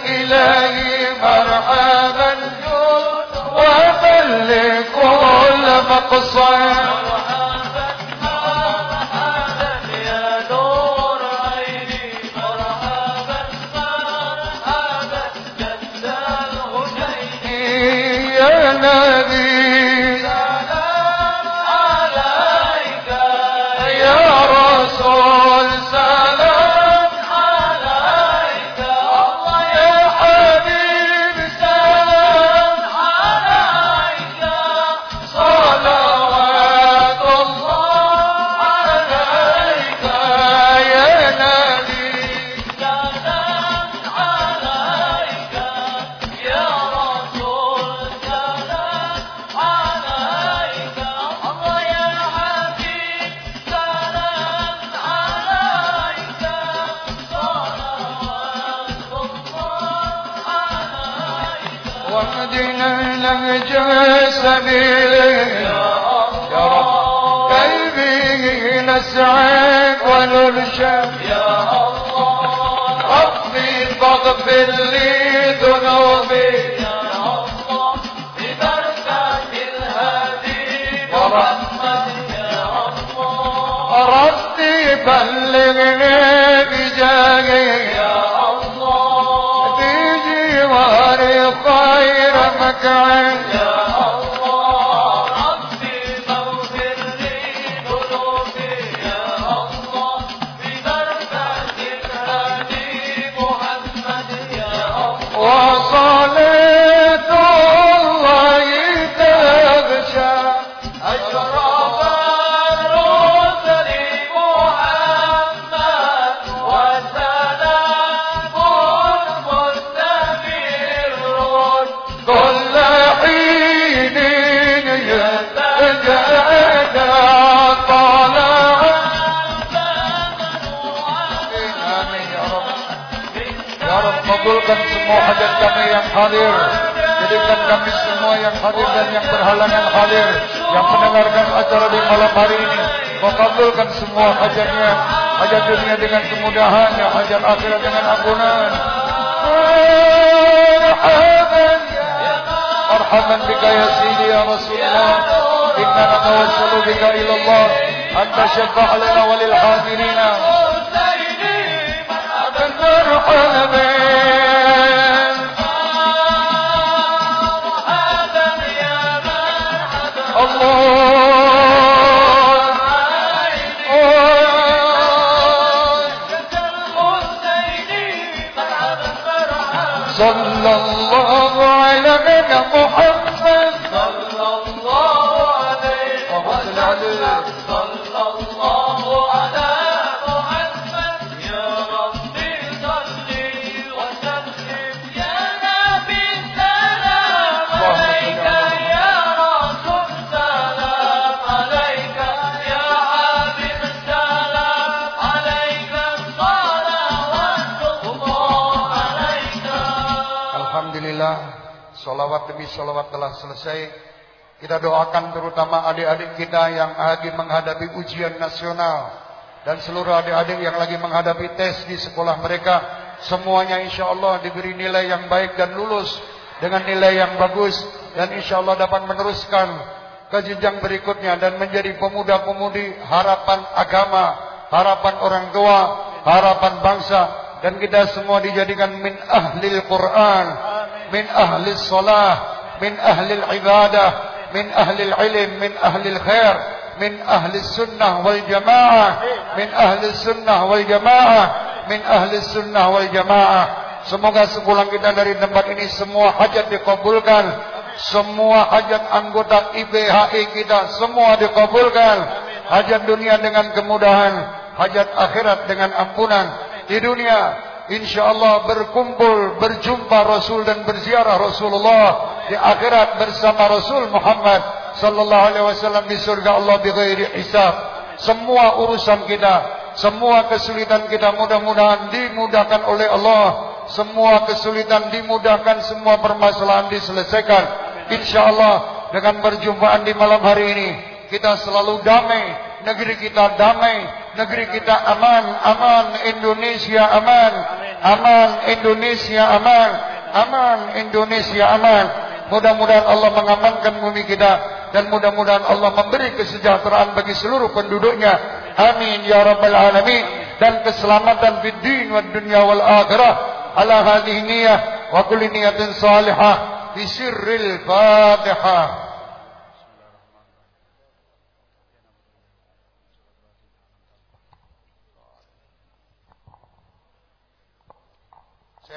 إلهي مرحبا وبلغ كل مقصد سبيلك يا رب قلبي نسعد ونرشد يا الله ربي فاغفر لي ذنوبي. ربي. بلغني بجاهي يا الله في خير مكان semua hajat kami yang hadir. Jadikan kami semua yang hadir dan yang berhalangan hadir. Yang mendengarkan acara di malam hari ini. Kau semua hajatnya. Hajat dunia dengan kemudahan. Hajat akhirat dengan ampunan. Marhaban Marhaban bika ya Sidi ya Rasulullah. Inna natawassalu bika ilallah. Anta syafa' lana walil hadirina. Salawat demi salawat telah selesai. Kita doakan terutama adik-adik kita yang lagi menghadapi ujian nasional Dan seluruh adik-adik yang lagi menghadapi tes di sekolah mereka. Semuanya insya Allah diberi nilai yang baik dan lulus Dengan nilai yang bagus Dan insya Allah dapat meneruskan ke jenjang berikutnya Dan menjadi pemuda-pemudi harapan agama Harapan orang tua Harapan bangsa. Dan kita semua dijadikan min ahlil Quran من أهل الصلاة من أهل العبادة من أهل العلم من أهل الخير من أهل السنة والجماعة من أهل السنة والجماعة من أهل السنة والجماعة Semoga sepulang kita dari tempat ini semua hajat dikabulkan. Semua hajat anggota IBHI kita semua dikabulkan. Hajat dunia dengan kemudahan. Hajat akhirat dengan ampunan. Di dunia insyaallah berkumpul berjumpa Rasul dan berziarah Rasulullah di akhirat bersama Rasul Muhammad sallallahu alaihi wasallam di surga Allah bighairi hisab. Semua urusan kita semua kesulitan kita mudah-mudahan dimudahkan oleh Allah. Semua kesulitan dimudahkan semua permasalahan diselesaikan. Insyaallah dengan perjumpaan di malam hari ini kita selalu damai. Negeri kita damai negeri kita aman, aman Indonesia aman, aman Indonesia aman, aman Indonesia aman. Mudah-mudahan Allah mengamankan bumi kita dan mudah-mudahan Allah memberi kesejahteraan bagi seluruh penduduknya. Amin ya rabbal alamin dan keselamatan di din wad dunya wal akhirah. Ala hadhihi niyyah wa kulli niyatin salihah bi sirril Fatihah.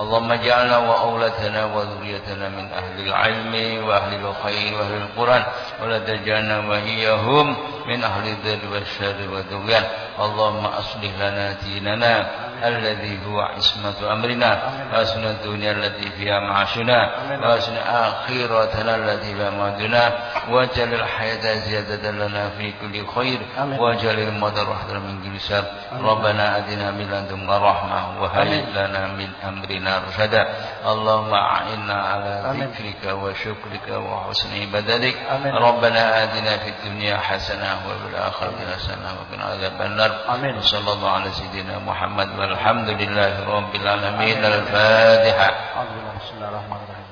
اللهم اجعلنا وأولادنا وذريتنا من أهل العلم وأهل الخير وأهل القرآن ولا تجعلنا وإياهم من أهل الذر والشر والدغيان اللهم أصلح لنا ديننا الذي هو عصمة أمرنا وأسن الدنيا التي فيها معاشنا وأسن آخرتنا التي فيها معدنا واجعل الحياة زيادة لنا في كل خير واجعل الموت رحمة من كل شر. ربنا أدنا من لدنك رحمة وهيئ لنا من أمرنا رشدا. اللهم أعنا على ذكرك وشكرك وحسن عبادتك. ربنا آتنا في الدنيا حسنة وفي الآخرة حسنة وقنا عذاب النار. وصلى الله على سيدنا محمد والحمد لله رب العالمين الفاتحة بسم الله الرحمن الرحيم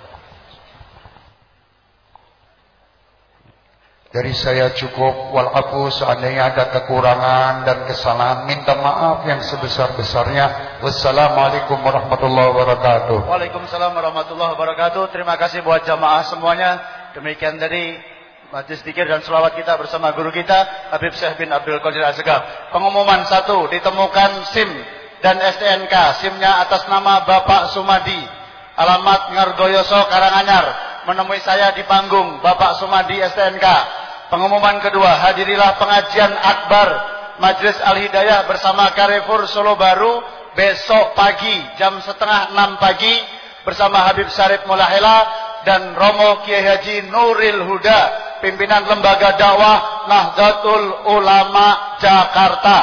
Dari saya cukup walafu seandainya ada kekurangan dan kesalahan minta maaf yang sebesar-besarnya. Wassalamualaikum warahmatullahi wabarakatuh. Waalaikumsalam warahmatullahi wabarakatuh. Terima kasih buat jamaah semuanya. Demikian dari majlis dikir dan selawat kita bersama guru kita Habib Syekh bin Abdul Qadir Azhar. Pengumuman satu, ditemukan SIM dan STNK. SIM-nya atas nama Bapak Sumadi. Alamat Ngargoyoso Karanganyar. Menemui saya di panggung Bapak Sumadi STNK. Pengumuman kedua, hadirilah pengajian akbar Majlis Al-Hidayah bersama Carrefour Solo Baru besok pagi jam setengah enam pagi bersama Habib Syarif Mulahela dan Romo Kiai Haji Nuril Huda, pimpinan lembaga dakwah Nahdlatul Ulama Jakarta.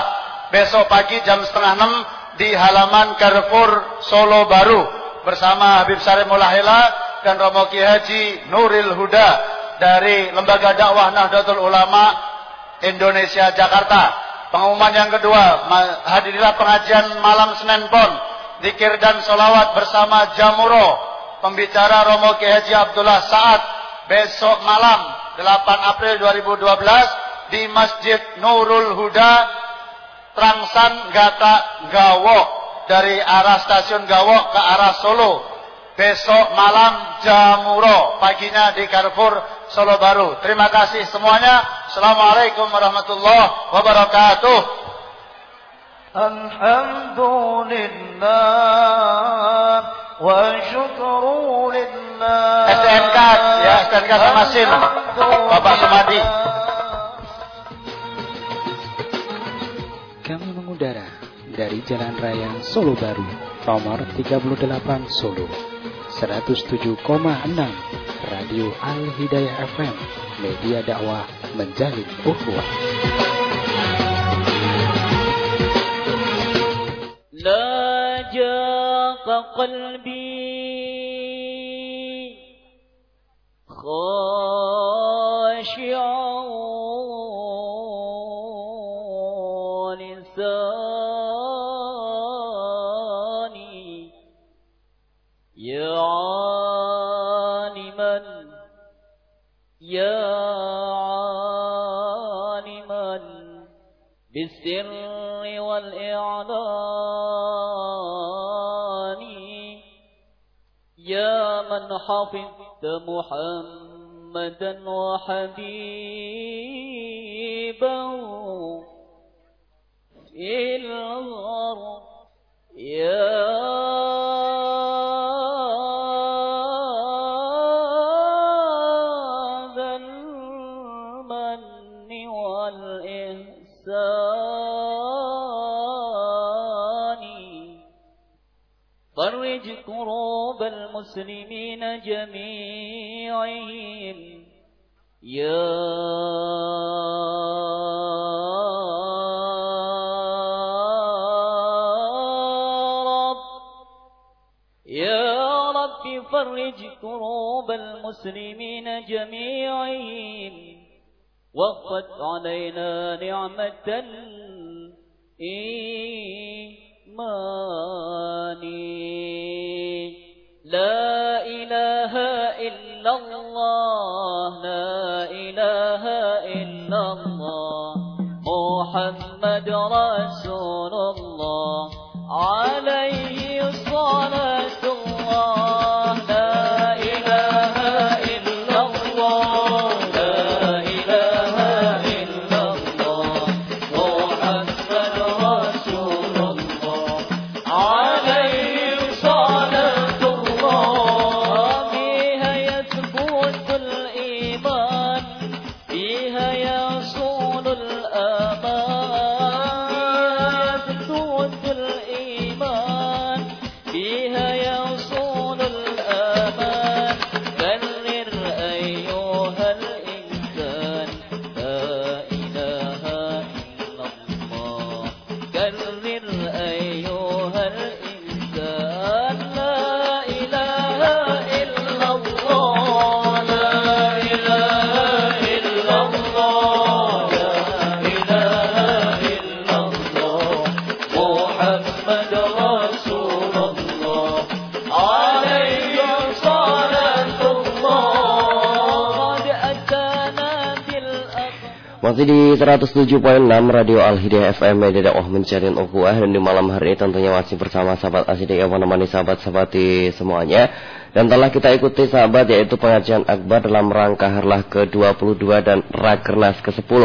Besok pagi jam setengah enam di halaman Carrefour Solo Baru bersama Habib Syarif Mulahela dan Romo Kiai Haji Nuril Huda dari Lembaga Dakwah Nahdlatul Ulama Indonesia Jakarta. Pengumuman yang kedua, hadirilah pengajian malam Senin Pon, zikir dan solawat bersama Jamuro. Pembicara Romo Ki Haji Abdullah Saad besok malam 8 April 2012 di Masjid Nurul Huda Trangsan Gata Gawok dari arah stasiun Gawok ke arah Solo. Besok malam Jamuro, paginya di Carrefour Solo Baru. Terima kasih semuanya. Assalamualaikum warahmatullahi wabarakatuh. Alhamdulillah wa syukru lillah. STNK ya, STNK sama. Bapak Sumadi. dari Jalan Raya Solo Baru, nomor 38 Solo, 107,6 Radio Al Hidayah FM, media dakwah menjalin ukhuwah. ناجاك قلبي خاشعا حفظت محمدا وحبيبه في الغر يا المسلمين جميعهم يا رب يا رب فرج كروب المسلمين جميعهم وقت علينا نعمة إيماني محمد Masih di 107.6 Radio Al Hidayah FM Media Dakwah Mencarian Ukhuwah Dan di malam hari tentunya masih bersama sahabat Asidik yang menemani sahabat-sahabati semuanya. Dan telah kita ikuti sahabat yaitu pengajian akbar dalam rangka harlah ke-22 dan Rakernas ke-10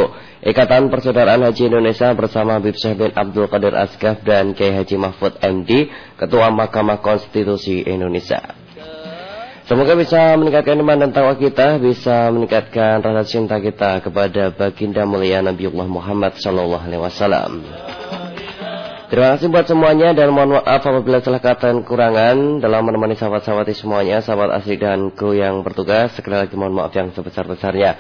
Ikatan Persaudaraan Haji Indonesia bersama Habib Syekh bin Abdul Qadir Asgaf dan Kiai Haji Mahfud MD Ketua Mahkamah Konstitusi Indonesia Semoga bisa meningkatkan iman dan takwa kita, bisa meningkatkan rasa cinta kita kepada baginda mulia Nabiullah Muhammad sallallahu alaihi wasallam. Terima kasih buat semuanya dan mohon maaf apabila salah kata dan kurangan dalam menemani sahabat-sahabati semuanya, sahabat asli dan kru yang bertugas. Sekali lagi mohon maaf yang sebesar-besarnya.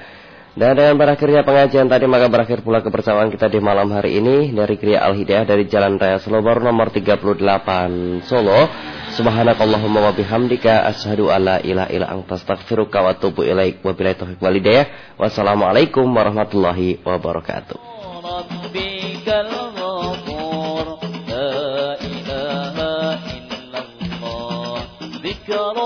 Dan dengan berakhirnya pengajian tadi maka berakhir pula kebersamaan kita di malam hari ini dari Kriya Al Hidayah dari Jalan Raya Solo Baru nomor 38 Solo. Subhanakallahumma wa bihamdika asyhadu alla ilaha illa anta astaghfiruka wa atubu ilaik. Wabillahi taufiq wal hidayah. Wassalamualaikum warahmatullahi wabarakatuh. ربك الغفور لا إله إلا الله ذكر